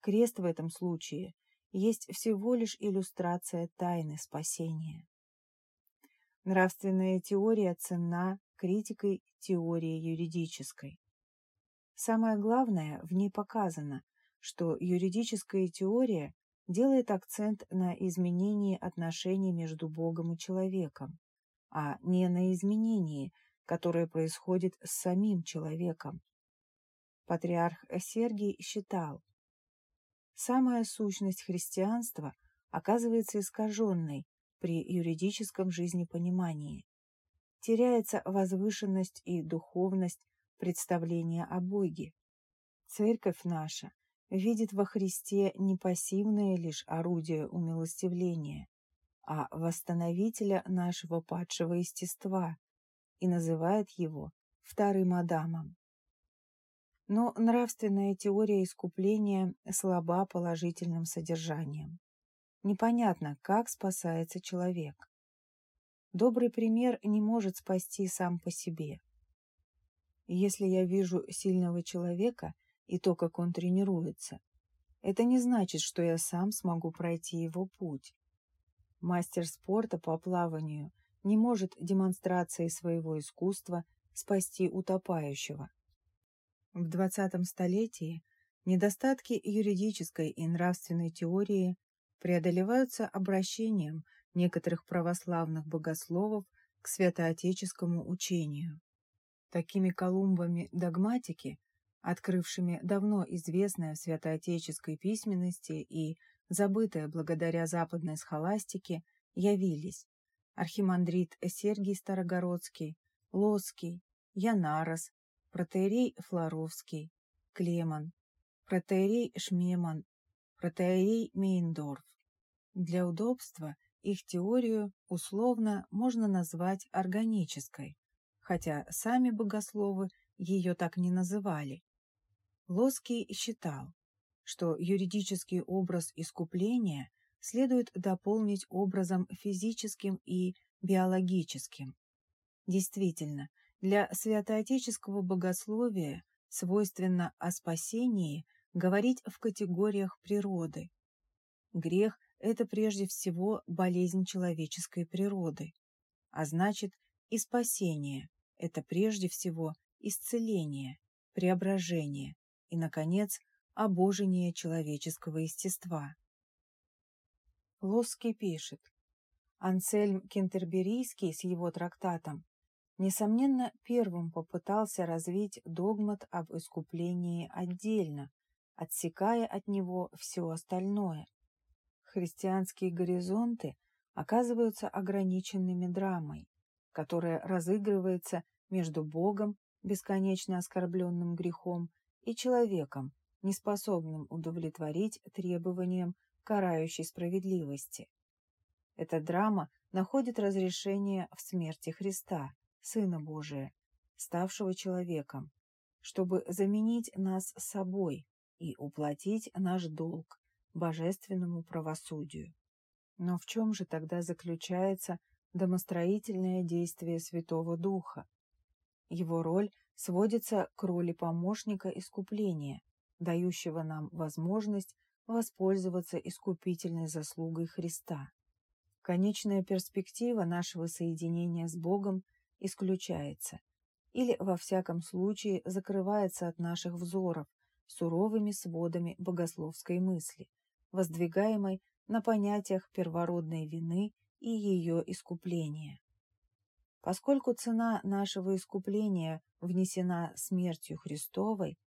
Крест в этом случае есть всего лишь иллюстрация тайны спасения. Нравственная теория ценна критикой теории юридической. Самое главное, в ней показано, что юридическая теория делает акцент на изменении отношений между Богом и человеком, а не на изменении, которое происходит с самим человеком, Патриарх Сергий считал, самая сущность христианства оказывается искаженной при юридическом жизнепонимании. Теряется возвышенность и духовность представления о Боге. Церковь наша видит во Христе не пассивное лишь орудие умилостивления, а восстановителя нашего падшего естества и называет его вторым Адамом. Но нравственная теория искупления слаба положительным содержанием. Непонятно, как спасается человек. Добрый пример не может спасти сам по себе. Если я вижу сильного человека и то, как он тренируется, это не значит, что я сам смогу пройти его путь. Мастер спорта по плаванию не может демонстрацией своего искусства спасти утопающего. В XX столетии недостатки юридической и нравственной теории преодолеваются обращением некоторых православных богословов к святоотеческому учению. Такими колумбами догматики, открывшими давно известное в святоотеческой письменности и забытое благодаря западной схоластике, явились архимандрит Сергий Старогородский, Лоский, Янарос, протеерей Флоровский, Клеман, протеерей Шмеман, протеерей Мейндорф. Для удобства их теорию условно можно назвать органической, хотя сами богословы ее так не называли. Лоский считал, что юридический образ искупления следует дополнить образом физическим и биологическим. Действительно, для святоотеческого богословия свойственно о спасении говорить в категориях природы. Грех – это прежде всего болезнь человеческой природы, а значит и спасение – это прежде всего исцеление, преображение и, наконец, обожение человеческого естества. Лоский пишет, Ансельм Кентерберийский с его трактатом несомненно, первым попытался развить догмат об искуплении отдельно, отсекая от него все остальное. Христианские горизонты оказываются ограниченными драмой, которая разыгрывается между Богом, бесконечно оскорбленным грехом, и человеком, неспособным удовлетворить требованиям карающей справедливости. Эта драма находит разрешение в смерти Христа, Сына Божия, ставшего человеком, чтобы заменить нас собой и уплатить наш долг божественному правосудию. Но в чем же тогда заключается домостроительное действие Святого Духа? Его роль сводится к роли помощника искупления, дающего нам возможность воспользоваться искупительной заслугой Христа. Конечная перспектива нашего соединения с Богом исключается или, во всяком случае, закрывается от наших взоров суровыми сводами богословской мысли, воздвигаемой на понятиях первородной вины и ее искупления. Поскольку цена нашего искупления внесена смертью Христовой,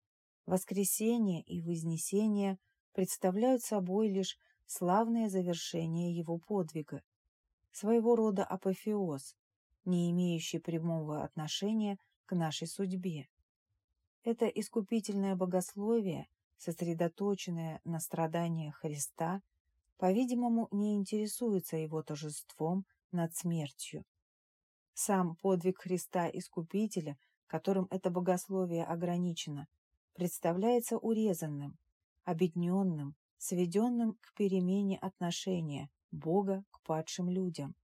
воскресение и вознесение представляют собой лишь славное завершение его подвига, своего рода апофеоз, не имеющий прямого отношения к нашей судьбе. Это искупительное богословие, сосредоточенное на страданиях Христа, по-видимому, не интересуется его торжеством над смертью. Сам подвиг Христа Искупителя, которым это богословие ограничено, представляется урезанным, обедненным, сведенным к перемене отношения Бога к падшим людям,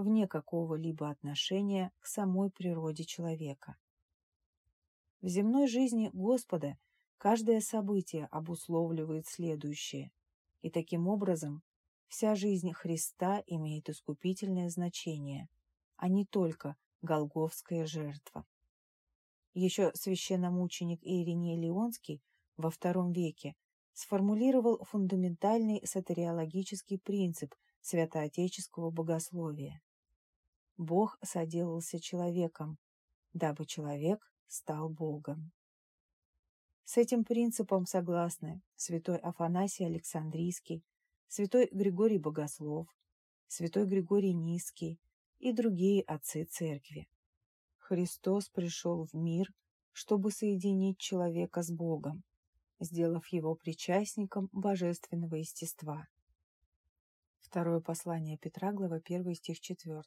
вне какого-либо отношения к самой природе человека. В земной жизни Господа каждое событие обусловливает следующее, и таким образом вся жизнь Христа имеет искупительное значение – а не только голговская жертва. Еще священномученик Ириней Леонский во II веке сформулировал фундаментальный сатериологический принцип святоотеческого богословия. Бог соделался человеком, дабы человек стал Богом. С этим принципом согласны святой Афанасий Александрийский, святой Григорий Богослов, святой Григорий Низкий, и другие отцы церкви. Христос пришел в мир, чтобы соединить человека с Богом, сделав его причастником божественного естества. Второе послание Петра, глава 1, стих 4.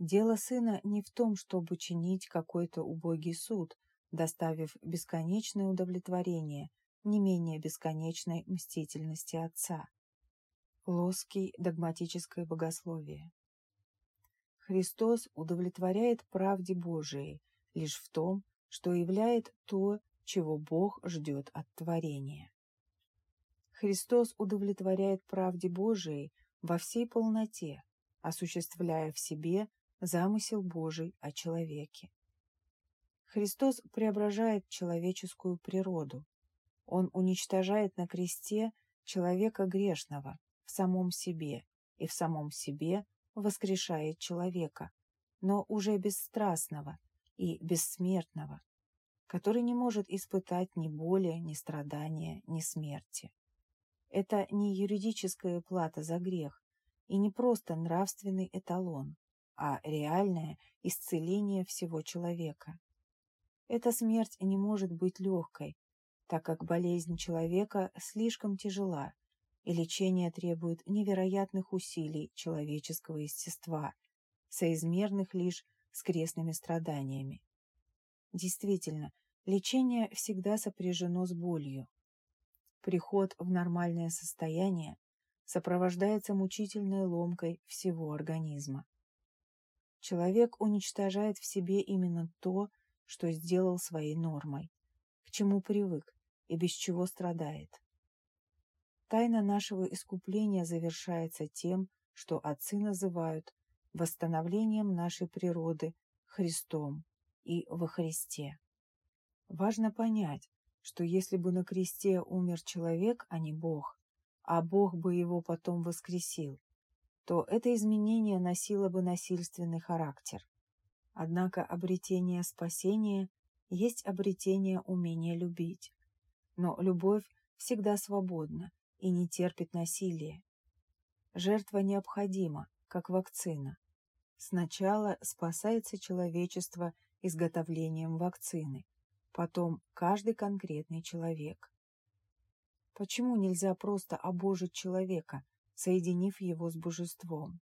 Дело Сына не в том, чтобы чинить какой-то убогий суд, доставив бесконечное удовлетворение, не менее бесконечной мстительности Отца. Лоский догматическое богословие. Христос удовлетворяет правде Божией лишь в том, что являет то, чего Бог ждет от творения. Христос удовлетворяет правде Божией во всей полноте, осуществляя в себе замысел Божий о человеке. Христос преображает человеческую природу. Он уничтожает на кресте человека грешного в самом себе и в самом себе воскрешает человека, но уже бесстрастного и бессмертного, который не может испытать ни боли, ни страдания, ни смерти. Это не юридическая плата за грех и не просто нравственный эталон, а реальное исцеление всего человека. Эта смерть не может быть легкой, так как болезнь человека слишком тяжела и лечение требует невероятных усилий человеческого естества, соизмерных лишь с крестными страданиями. Действительно, лечение всегда сопряжено с болью. Приход в нормальное состояние сопровождается мучительной ломкой всего организма. Человек уничтожает в себе именно то, что сделал своей нормой, к чему привык и без чего страдает. Тайна нашего искупления завершается тем, что отцы называют восстановлением нашей природы Христом и во Христе. Важно понять, что если бы на кресте умер человек, а не Бог, а Бог бы его потом воскресил, то это изменение носило бы насильственный характер. Однако обретение спасения есть обретение умения любить. Но любовь всегда свободна, и не терпит насилия. Жертва необходима, как вакцина. Сначала спасается человечество изготовлением вакцины, потом каждый конкретный человек. Почему нельзя просто обожить человека, соединив его с божеством?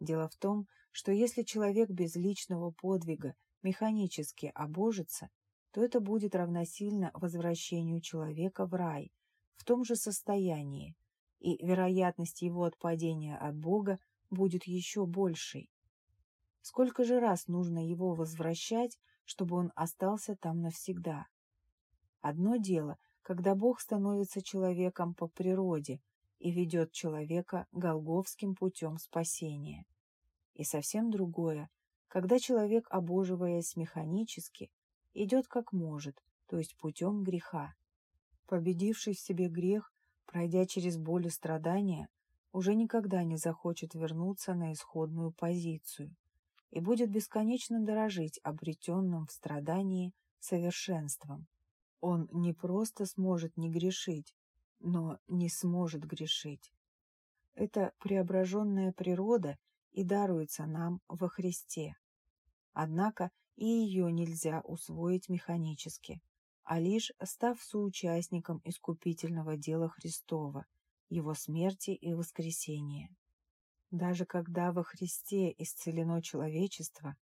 Дело в том, что если человек без личного подвига механически обожится, то это будет равносильно возвращению человека в рай – в том же состоянии, и вероятность его отпадения от Бога будет еще большей. Сколько же раз нужно его возвращать, чтобы он остался там навсегда? Одно дело, когда Бог становится человеком по природе, и ведет человека голговским путем спасения. И совсем другое, когда человек, обоживаясь механически, идет как может, то есть путем греха. Победивший в себе грех, пройдя через боль и страдания, уже никогда не захочет вернуться на исходную позицию и будет бесконечно дорожить обретенным в страдании совершенством. Он не просто сможет не грешить, но не сможет грешить. Это преображенная природа и даруется нам во Христе. Однако и ее нельзя усвоить механически, а лишь став соучастником искупительного дела Христова, Его смерти и воскресения. Даже когда во Христе исцелено человечество,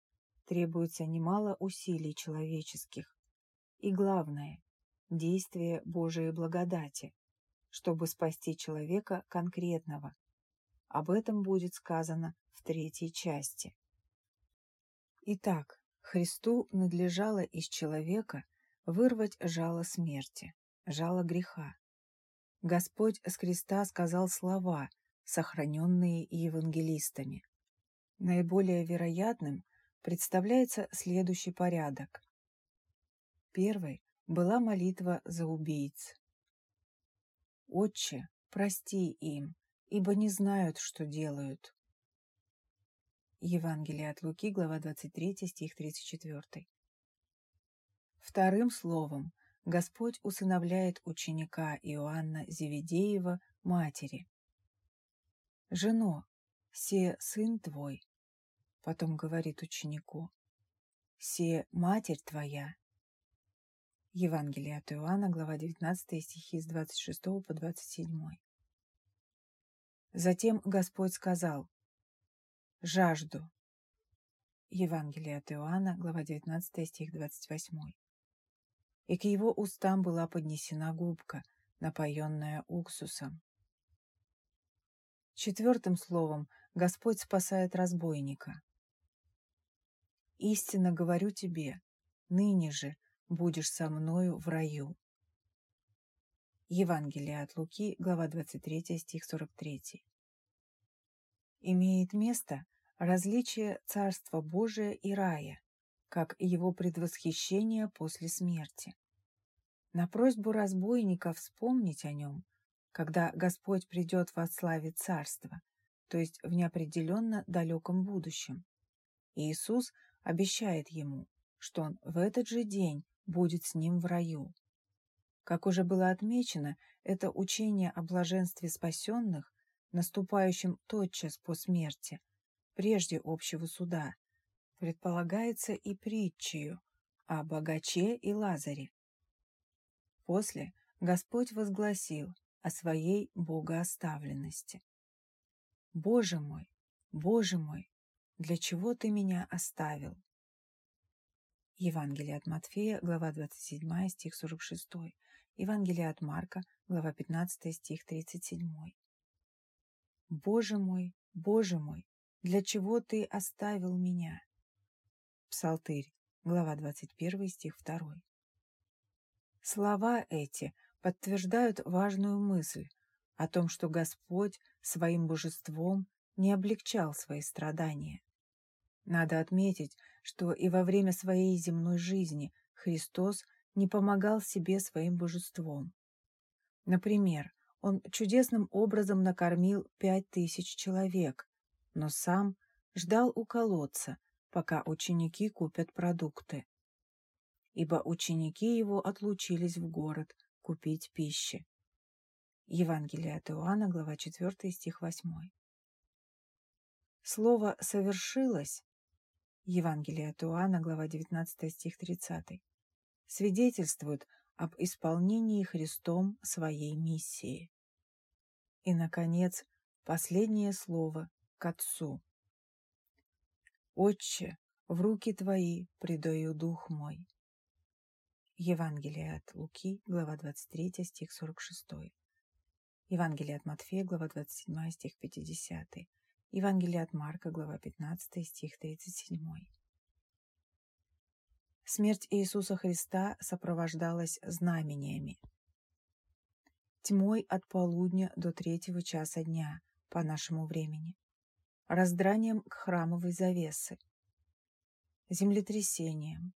требуется немало усилий человеческих. И главное – действие Божией благодати, чтобы спасти человека конкретного. Об этом будет сказано в третьей части. Итак, Христу надлежало из человека вырвать жало смерти, жало греха. Господь с креста сказал слова, сохраненные евангелистами. Наиболее вероятным представляется следующий порядок. Первой была молитва за убийц. «Отче, прости им, ибо не знают, что делают». Евангелие от Луки, глава 23, стих 34. Вторым словом Господь усыновляет ученика Иоанна Зеведеева матери. «Жено, се сын твой», потом говорит ученику, «се матерь твоя». Евангелие от Иоанна, глава 19, стихи с 26 по 27. Затем Господь сказал, жажду. Евангелие от Иоанна, глава 19, стих 28. И к его устам была поднесена губка, напоенная уксусом. Четвертым словом Господь спасает разбойника. «Истинно говорю тебе, ныне же будешь со мною в раю». Евангелие от Луки, глава 23, стих 43. Имеет место различие Царства Божия и рая, как его предвосхищение после смерти. На просьбу разбойника вспомнить о нем, когда Господь придет во славе Царства, то есть в неопределенно далеком будущем. Иисус обещает ему, что он в этот же день будет с ним в раю. Как уже было отмечено, это учение о блаженстве спасенных, наступающем тотчас по смерти, прежде общего суда, предполагается и притчею о богаче и Лазаре. После Господь возгласил о своей богооставленности. «Боже мой, Боже мой, для чего ты меня оставил?» Евангелие от Матфея, глава 27, стих 46. Евангелие от Марка, глава 15, стих 37. «Боже мой, Боже мой, для чего ты оставил меня? Псалтырь, глава 21, стих 2. Слова эти подтверждают важную мысль о том, что Господь своим божеством не облегчал свои страдания. Надо отметить, что и во время своей земной жизни Христос не помогал себе своим божеством. Например, Он чудесным образом накормил пять тысяч человек, но сам ждал у колодца, пока ученики купят продукты. Ибо ученики его отлучились в город купить пищи. Евангелие от Иоанна, глава 4, стих 8. Слово «совершилось» Евангелие от Иоанна, глава 19, стих 30, свидетельствует об исполнении Христом своей миссии. И, наконец, последнее слово к Отцу. «Отче, в руки Твои предаю дух мой». Евангелие от Луки, глава 23, стих 46. Евангелие от Матфея, глава 27, стих 50. Евангелие от Марка, глава 15, стих 37. Смерть Иисуса Христа сопровождалась знамениями. тьмой от полудня до третьего часа дня по нашему времени, раздранием храмовой завесы, землетрясением,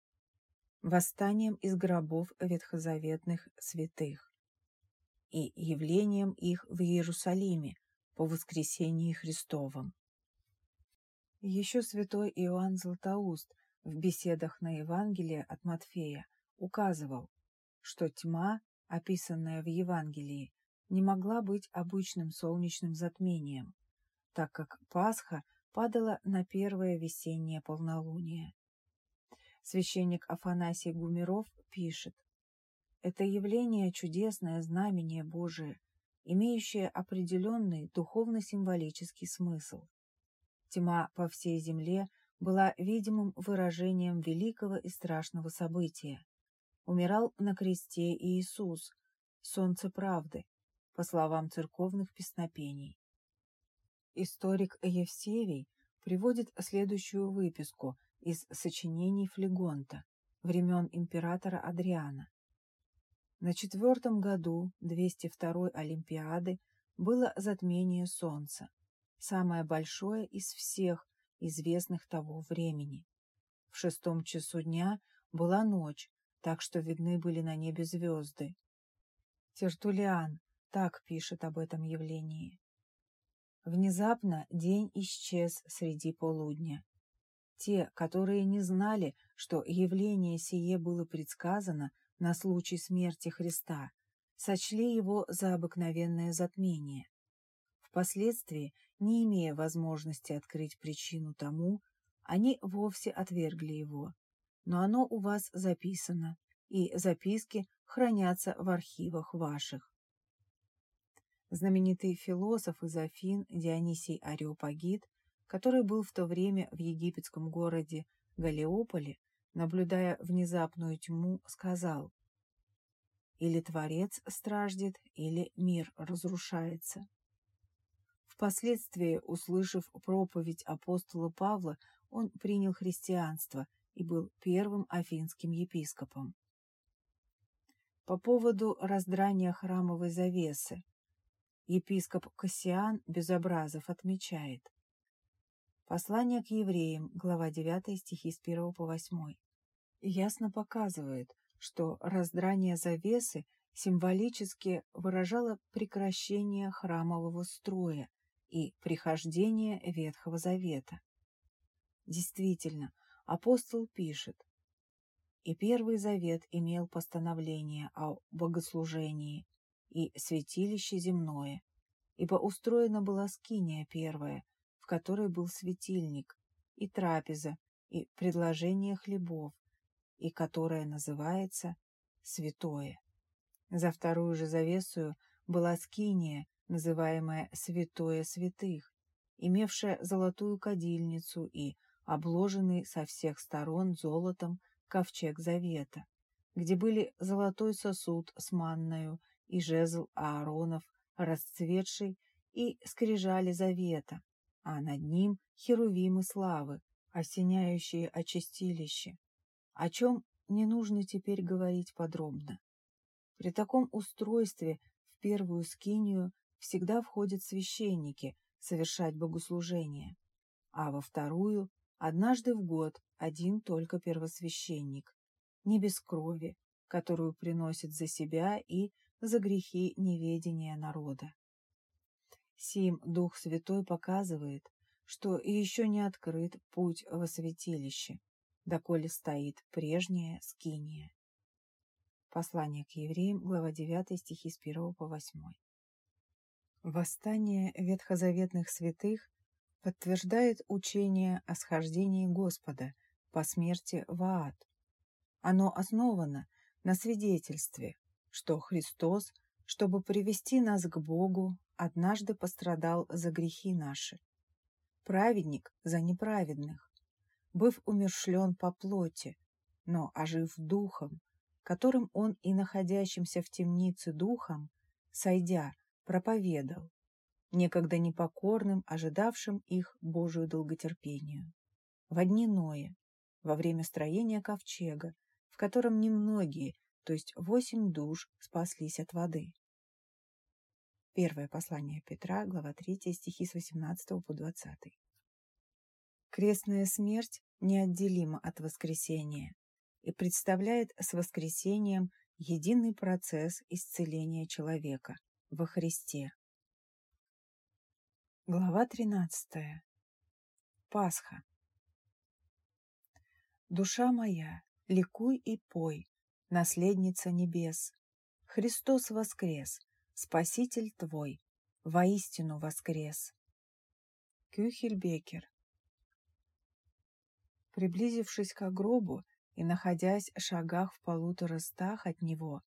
восстанием из гробов ветхозаветных святых и явлением их в Иерусалиме по воскресении Христовом. Еще святой Иоанн Златоуст в беседах на Евангелие от Матфея указывал, что тьма, описанная в Евангелии, не могла быть обычным солнечным затмением, так как Пасха падала на первое весеннее полнолуние. Священник Афанасий Гумеров пишет, «Это явление – чудесное знамение Божие, имеющее определенный духовно-символический смысл. Тьма по всей земле была видимым выражением великого и страшного события. Умирал на кресте Иисус, солнце правды, по словам церковных песнопений. Историк Евсевий приводит следующую выписку из сочинений Флегонта времен императора Адриана. На четвертом году 202 Олимпиады было затмение Солнца, самое большое из всех известных того времени. В шестом часу дня была ночь, так что видны были на небе звезды. Тертулиан так пишет об этом явлении. Внезапно день исчез среди полудня. Те, которые не знали, что явление сие было предсказано на случай смерти Христа, сочли его за обыкновенное затмение. Впоследствии не имея возможности открыть причину тому, они вовсе отвергли его. Но оно у вас записано, и записки хранятся в архивах ваших. Знаменитый философ из Афин Дионисий Ареопагит, который был в то время в египетском городе Галиополе, наблюдая внезапную тьму, сказал «Или Творец страждет, или мир разрушается». Впоследствии, услышав проповедь апостола Павла, он принял христианство и был первым афинским епископом. По поводу раздрания храмовой завесы епископ Кассиан Безобразов отмечает. Послание к евреям, глава 9, стихи с 1 по 8, ясно показывает, что раздрание завесы символически выражало прекращение храмового строя и прихождение Ветхого Завета. Действительно, апостол пишет, «И Первый Завет имел постановление о богослужении и святилище земное, ибо устроена была скиния первая, в которой был светильник, и трапеза, и предложение хлебов, и которая называется святое. За вторую же завесую была скиния, называемое «святое святых», имевшее золотую кадильницу и обложенный со всех сторон золотом ковчег завета, где были золотой сосуд с манною и жезл Ааронов, расцветший, и скрижали завета, а над ним херувимы славы, осеняющие очистилище, о чем не нужно теперь говорить подробно. При таком устройстве в первую скинию всегда входят священники совершать богослужение, а во вторую однажды в год один только первосвященник, не без крови, которую приносит за себя и за грехи неведения народа. Сим Дух Святой показывает, что еще не открыт путь во святилище, доколе стоит прежняя скиния. Послание к евреям, глава 9, стихи с 1 по 8. Восстание ветхозаветных святых подтверждает учение о схождении Господа по смерти в ад. Оно основано на свидетельстве, что Христос, чтобы привести нас к Богу, однажды пострадал за грехи наши. Праведник за неправедных, быв умершлен по плоти, но ожив духом, которым он и находящимся в темнице духом, сойдя, проповедал, некогда непокорным, ожидавшим их Божию долготерпению. В одни Ноя, во время строения ковчега, в котором немногие, то есть восемь душ, спаслись от воды. Первое послание Петра, глава 3, стихи с 18 по 20. Крестная смерть неотделима от воскресения и представляет с воскресением единый процесс исцеления человека во Христе. Глава 13. Пасха. Душа моя, ликуй и пой, наследница небес. Христос воскрес, Спаситель твой, воистину воскрес. Кюхельбекер. Приблизившись к гробу и находясь в шагах в полутора стах от него,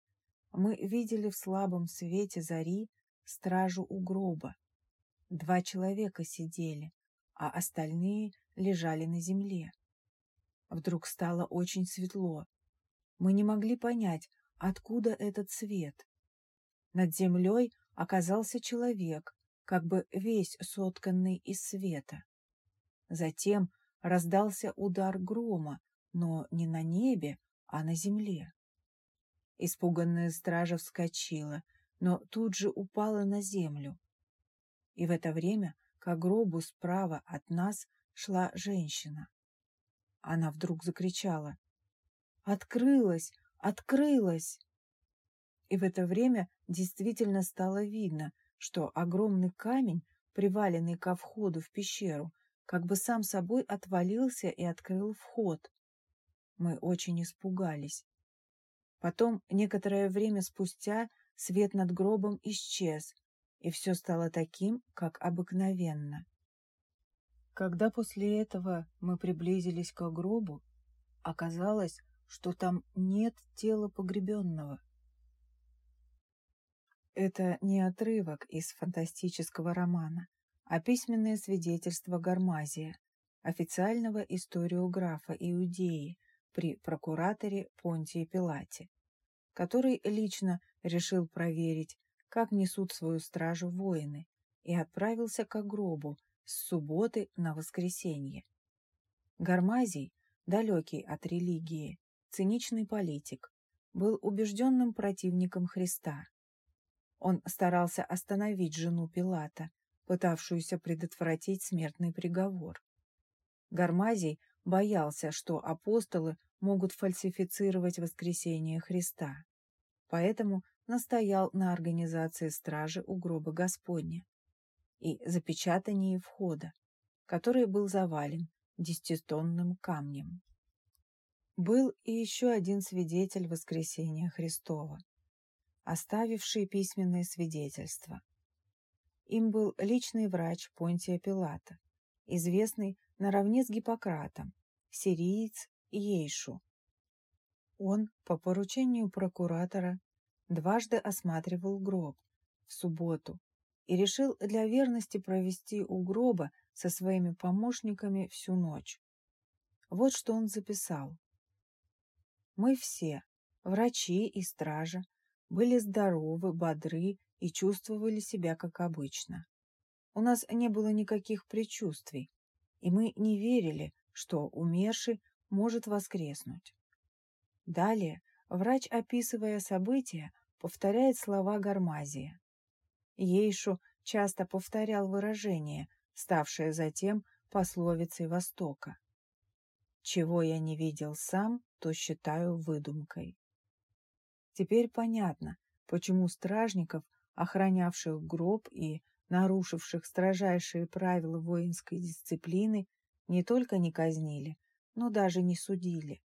мы видели в слабом свете зари стражу у гроба. Два человека сидели, а остальные лежали на земле. Вдруг стало очень светло. Мы не могли понять, откуда этот свет. Над землей оказался человек, как бы весь сотканный из света. Затем раздался удар грома, но не на небе, а на земле. Испуганная стража вскочила, но тут же упала на землю. И в это время к гробу справа от нас шла женщина. Она вдруг закричала «Открылась! Открылась!» И в это время действительно стало видно, что огромный камень, приваленный ко входу в пещеру, как бы сам собой отвалился и открыл вход. Мы очень испугались. Потом, некоторое время спустя, свет над гробом исчез, и все стало таким, как обыкновенно. Когда после этого мы приблизились к гробу, оказалось, что там нет тела погребенного. Это не отрывок из фантастического романа, а письменное свидетельство Гармазия, официального историографа Иудеи при прокураторе Понтии Пилате, который лично решил проверить, как несут свою стражу воины, и отправился к гробу с субботы на воскресенье. Гармазий, далекий от религии, циничный политик, был убежденным противником Христа он старался остановить жену Пилата, пытавшуюся предотвратить смертный приговор. Гармазий боялся, что апостолы могут фальсифицировать воскресение Христа, поэтому настоял на организации стражи у гроба Господня и запечатании входа, который был завален десятитонным камнем. Был и еще один свидетель воскресения Христова оставившие письменное свидетельство. Им был личный врач Понтия Пилата, известный наравне с Гиппократом, сириец Ейшу. Он, по поручению прокуратора, дважды осматривал гроб в субботу и решил для верности провести у гроба со своими помощниками всю ночь. Вот что он записал. «Мы все, врачи и стража, были здоровы, бодры и чувствовали себя как обычно. У нас не было никаких предчувствий, и мы не верили, что умерший может воскреснуть. Далее врач, описывая события, повторяет слова Гармазия. Ейшу часто повторял выражение, ставшее затем пословицей Востока. «Чего я не видел сам, то считаю выдумкой». Теперь понятно, почему стражников, охранявших гроб и нарушивших строжайшие правила воинской дисциплины, не только не казнили, но даже не судили.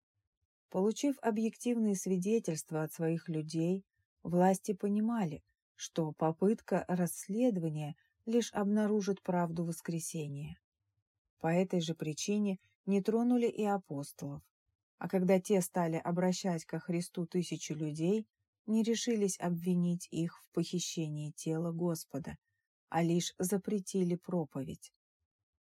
Получив объективные свидетельства от своих людей, власти понимали, что попытка расследования лишь обнаружит правду воскресения. По этой же причине не тронули и апостолов а когда те стали обращать ко Христу тысячи людей, не решились обвинить их в похищении тела Господа, а лишь запретили проповедь.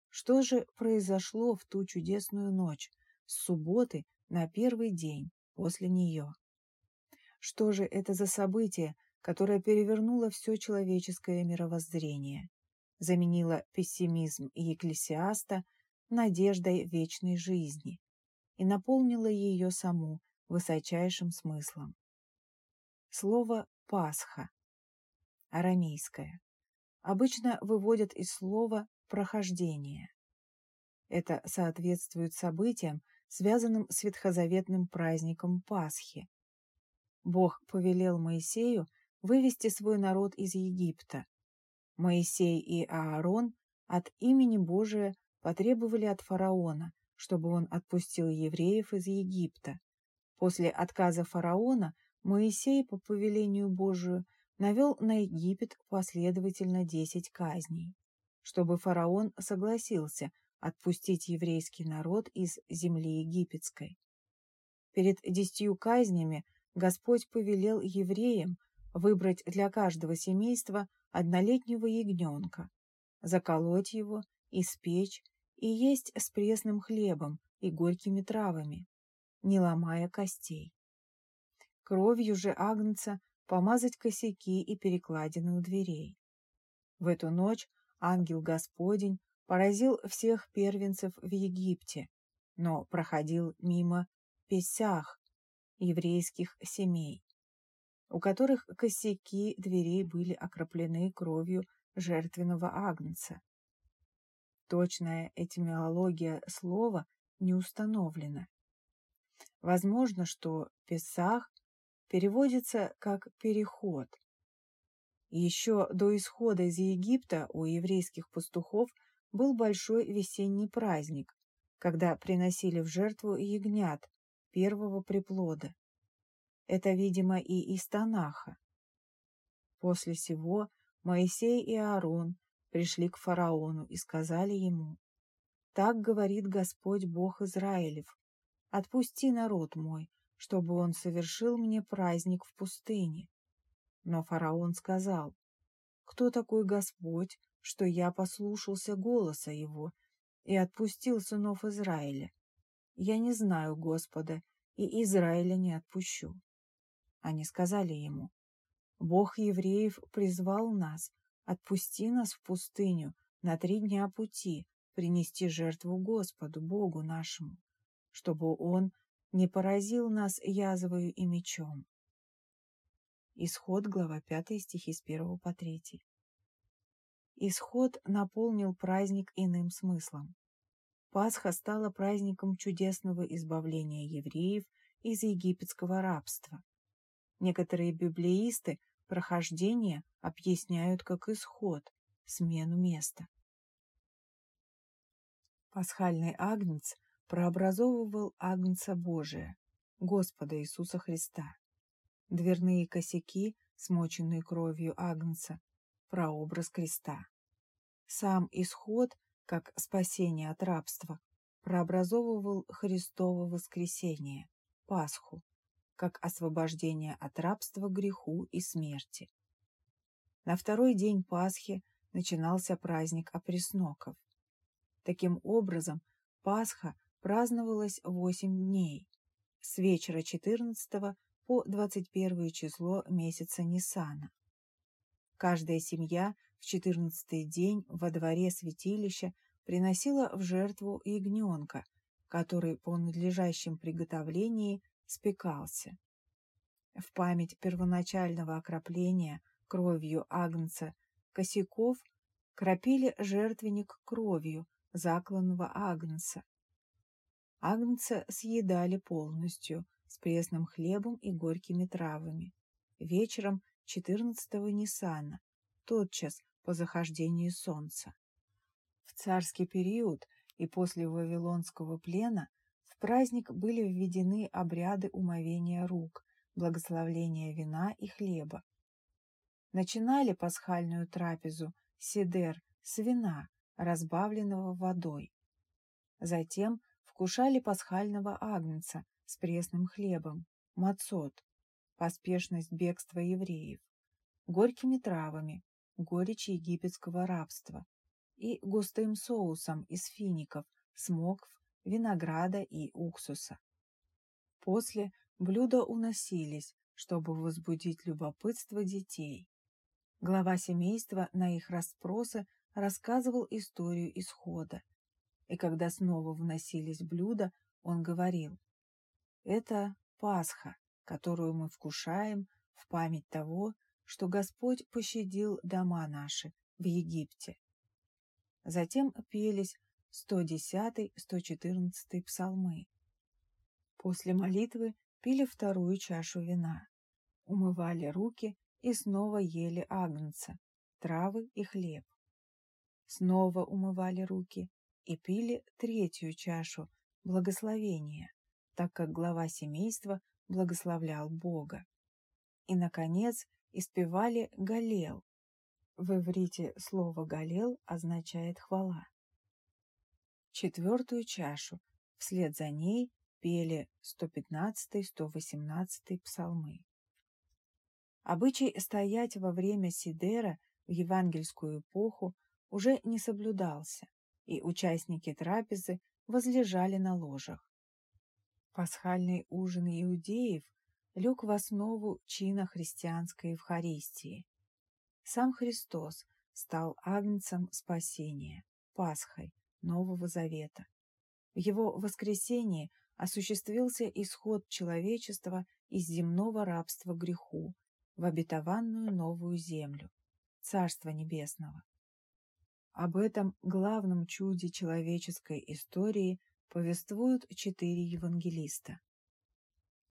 Что же произошло в ту чудесную ночь, с субботы на первый день после нее? Что же это за событие, которое перевернуло все человеческое мировоззрение, заменило пессимизм екклесиаста надеждой вечной жизни, и наполнила ее саму высочайшим смыслом. Слово «Пасха». арамейское, обычно выводят из слова «прохождение». Это соответствует событиям, связанным с ветхозаветным праздником Пасхи. Бог повелел Моисею вывести свой народ из Египта. Моисей и Аарон от имени Божия потребовали от фараона, чтобы он отпустил евреев из Египта. После отказа фараона Моисей по повелению Божию навел на Египет последовательно десять казней, чтобы фараон согласился отпустить еврейский народ из земли египетской. Перед десятью казнями Господь повелел евреям выбрать для каждого семейства однолетнего ягненка, заколоть его, испечь и есть с пресным хлебом и горькими травами, не ломая костей. Кровью же агнца помазать косяки и перекладины у дверей. В эту ночь ангел Господень поразил всех первенцев в Египте, но проходил мимо Песях, еврейских семей, у которых косяки дверей были окроплены кровью жертвенного агнца. Точная этимология слова не установлена. Возможно, что Песах переводится как «переход». Еще до исхода из Египта у еврейских пастухов был большой весенний праздник, когда приносили в жертву ягнят первого приплода. Это, видимо, и из Танаха. После сего Моисей и Аарон пришли к фараону и сказали ему, «Так говорит Господь Бог Израилев, отпусти народ мой, чтобы он совершил мне праздник в пустыне. Но фараон сказал, «Кто такой Господь, что я послушался голоса его и отпустил сынов Израиля? Я не знаю Господа, и Израиля не отпущу». Они сказали ему, «Бог евреев призвал нас, отпусти нас в пустыню на три дня пути, принести жертву Господу, Богу нашему, чтобы Он не поразил нас язвою и мечом. Исход, глава 5, стихи с 1 по 3. Исход наполнил праздник иным смыслом. Пасха стала праздником чудесного избавления евреев из египетского рабства. Некоторые библеисты прохождение объясняют как исход, смену места. Пасхальный агнец прообразовывал Агнца Божия, Господа Иисуса Христа. Дверные косяки, смоченные кровью Агнца, прообраз креста. Сам исход, как спасение от рабства, прообразовывал Христово воскресение, Пасху, как освобождение от рабства греху и смерти. На второй день Пасхи начинался праздник опресноков. Таким образом, Пасха праздновалось 8 дней, с вечера 14 по 21 число месяца Нисана. Каждая семья в 14 день во дворе святилища приносила в жертву ягненка, который по надлежащем приготовлении спекался. В память первоначального окропления кровью агнца косяков кропили жертвенник кровью закланного агнца, Агнца съедали полностью, с пресным хлебом и горькими травами. Вечером 14-го Ниссана, тотчас по захождении солнца. В царский период и после Вавилонского плена в праздник были введены обряды умовения рук, благословления вина и хлеба. Начинали пасхальную трапезу седер с вина, разбавленного водой. Затем вкушали пасхального агнца с пресным хлебом, мацот, поспешность бегства евреев, горькими травами, горечь египетского рабства и густым соусом из фиников, смокв, винограда и уксуса. После блюда уносились, чтобы возбудить любопытство детей. Глава семейства на их расспросы рассказывал историю исхода, и когда снова вносились блюда, он говорил, «Это Пасха, которую мы вкушаем в память того, что Господь пощадил дома наши в Египте. Затем пелись 110-114 псалмы. После молитвы пили вторую чашу вина, умывали руки и снова ели агнца, травы и хлеб. Снова умывали руки и пили третью чашу благословения, так как глава семейства благословлял Бога. И, наконец, испевали «Галел». В иврите слово «галел» означает «хвала». Четвертую чашу вслед за ней пели 115-118 псалмы. Обычай стоять во время Сидера в евангельскую эпоху уже не соблюдался, и участники трапезы возлежали на ложах. Пасхальный ужин иудеев лег в основу чина христианской Евхаристии. Сам Христос стал агнцем спасения, Пасхой Нового Завета. В его воскресении осуществился исход человечества из земного рабства греху в обетованную новую землю, Царство Небесного. Об этом главном чуде человеческой истории повествуют четыре евангелиста.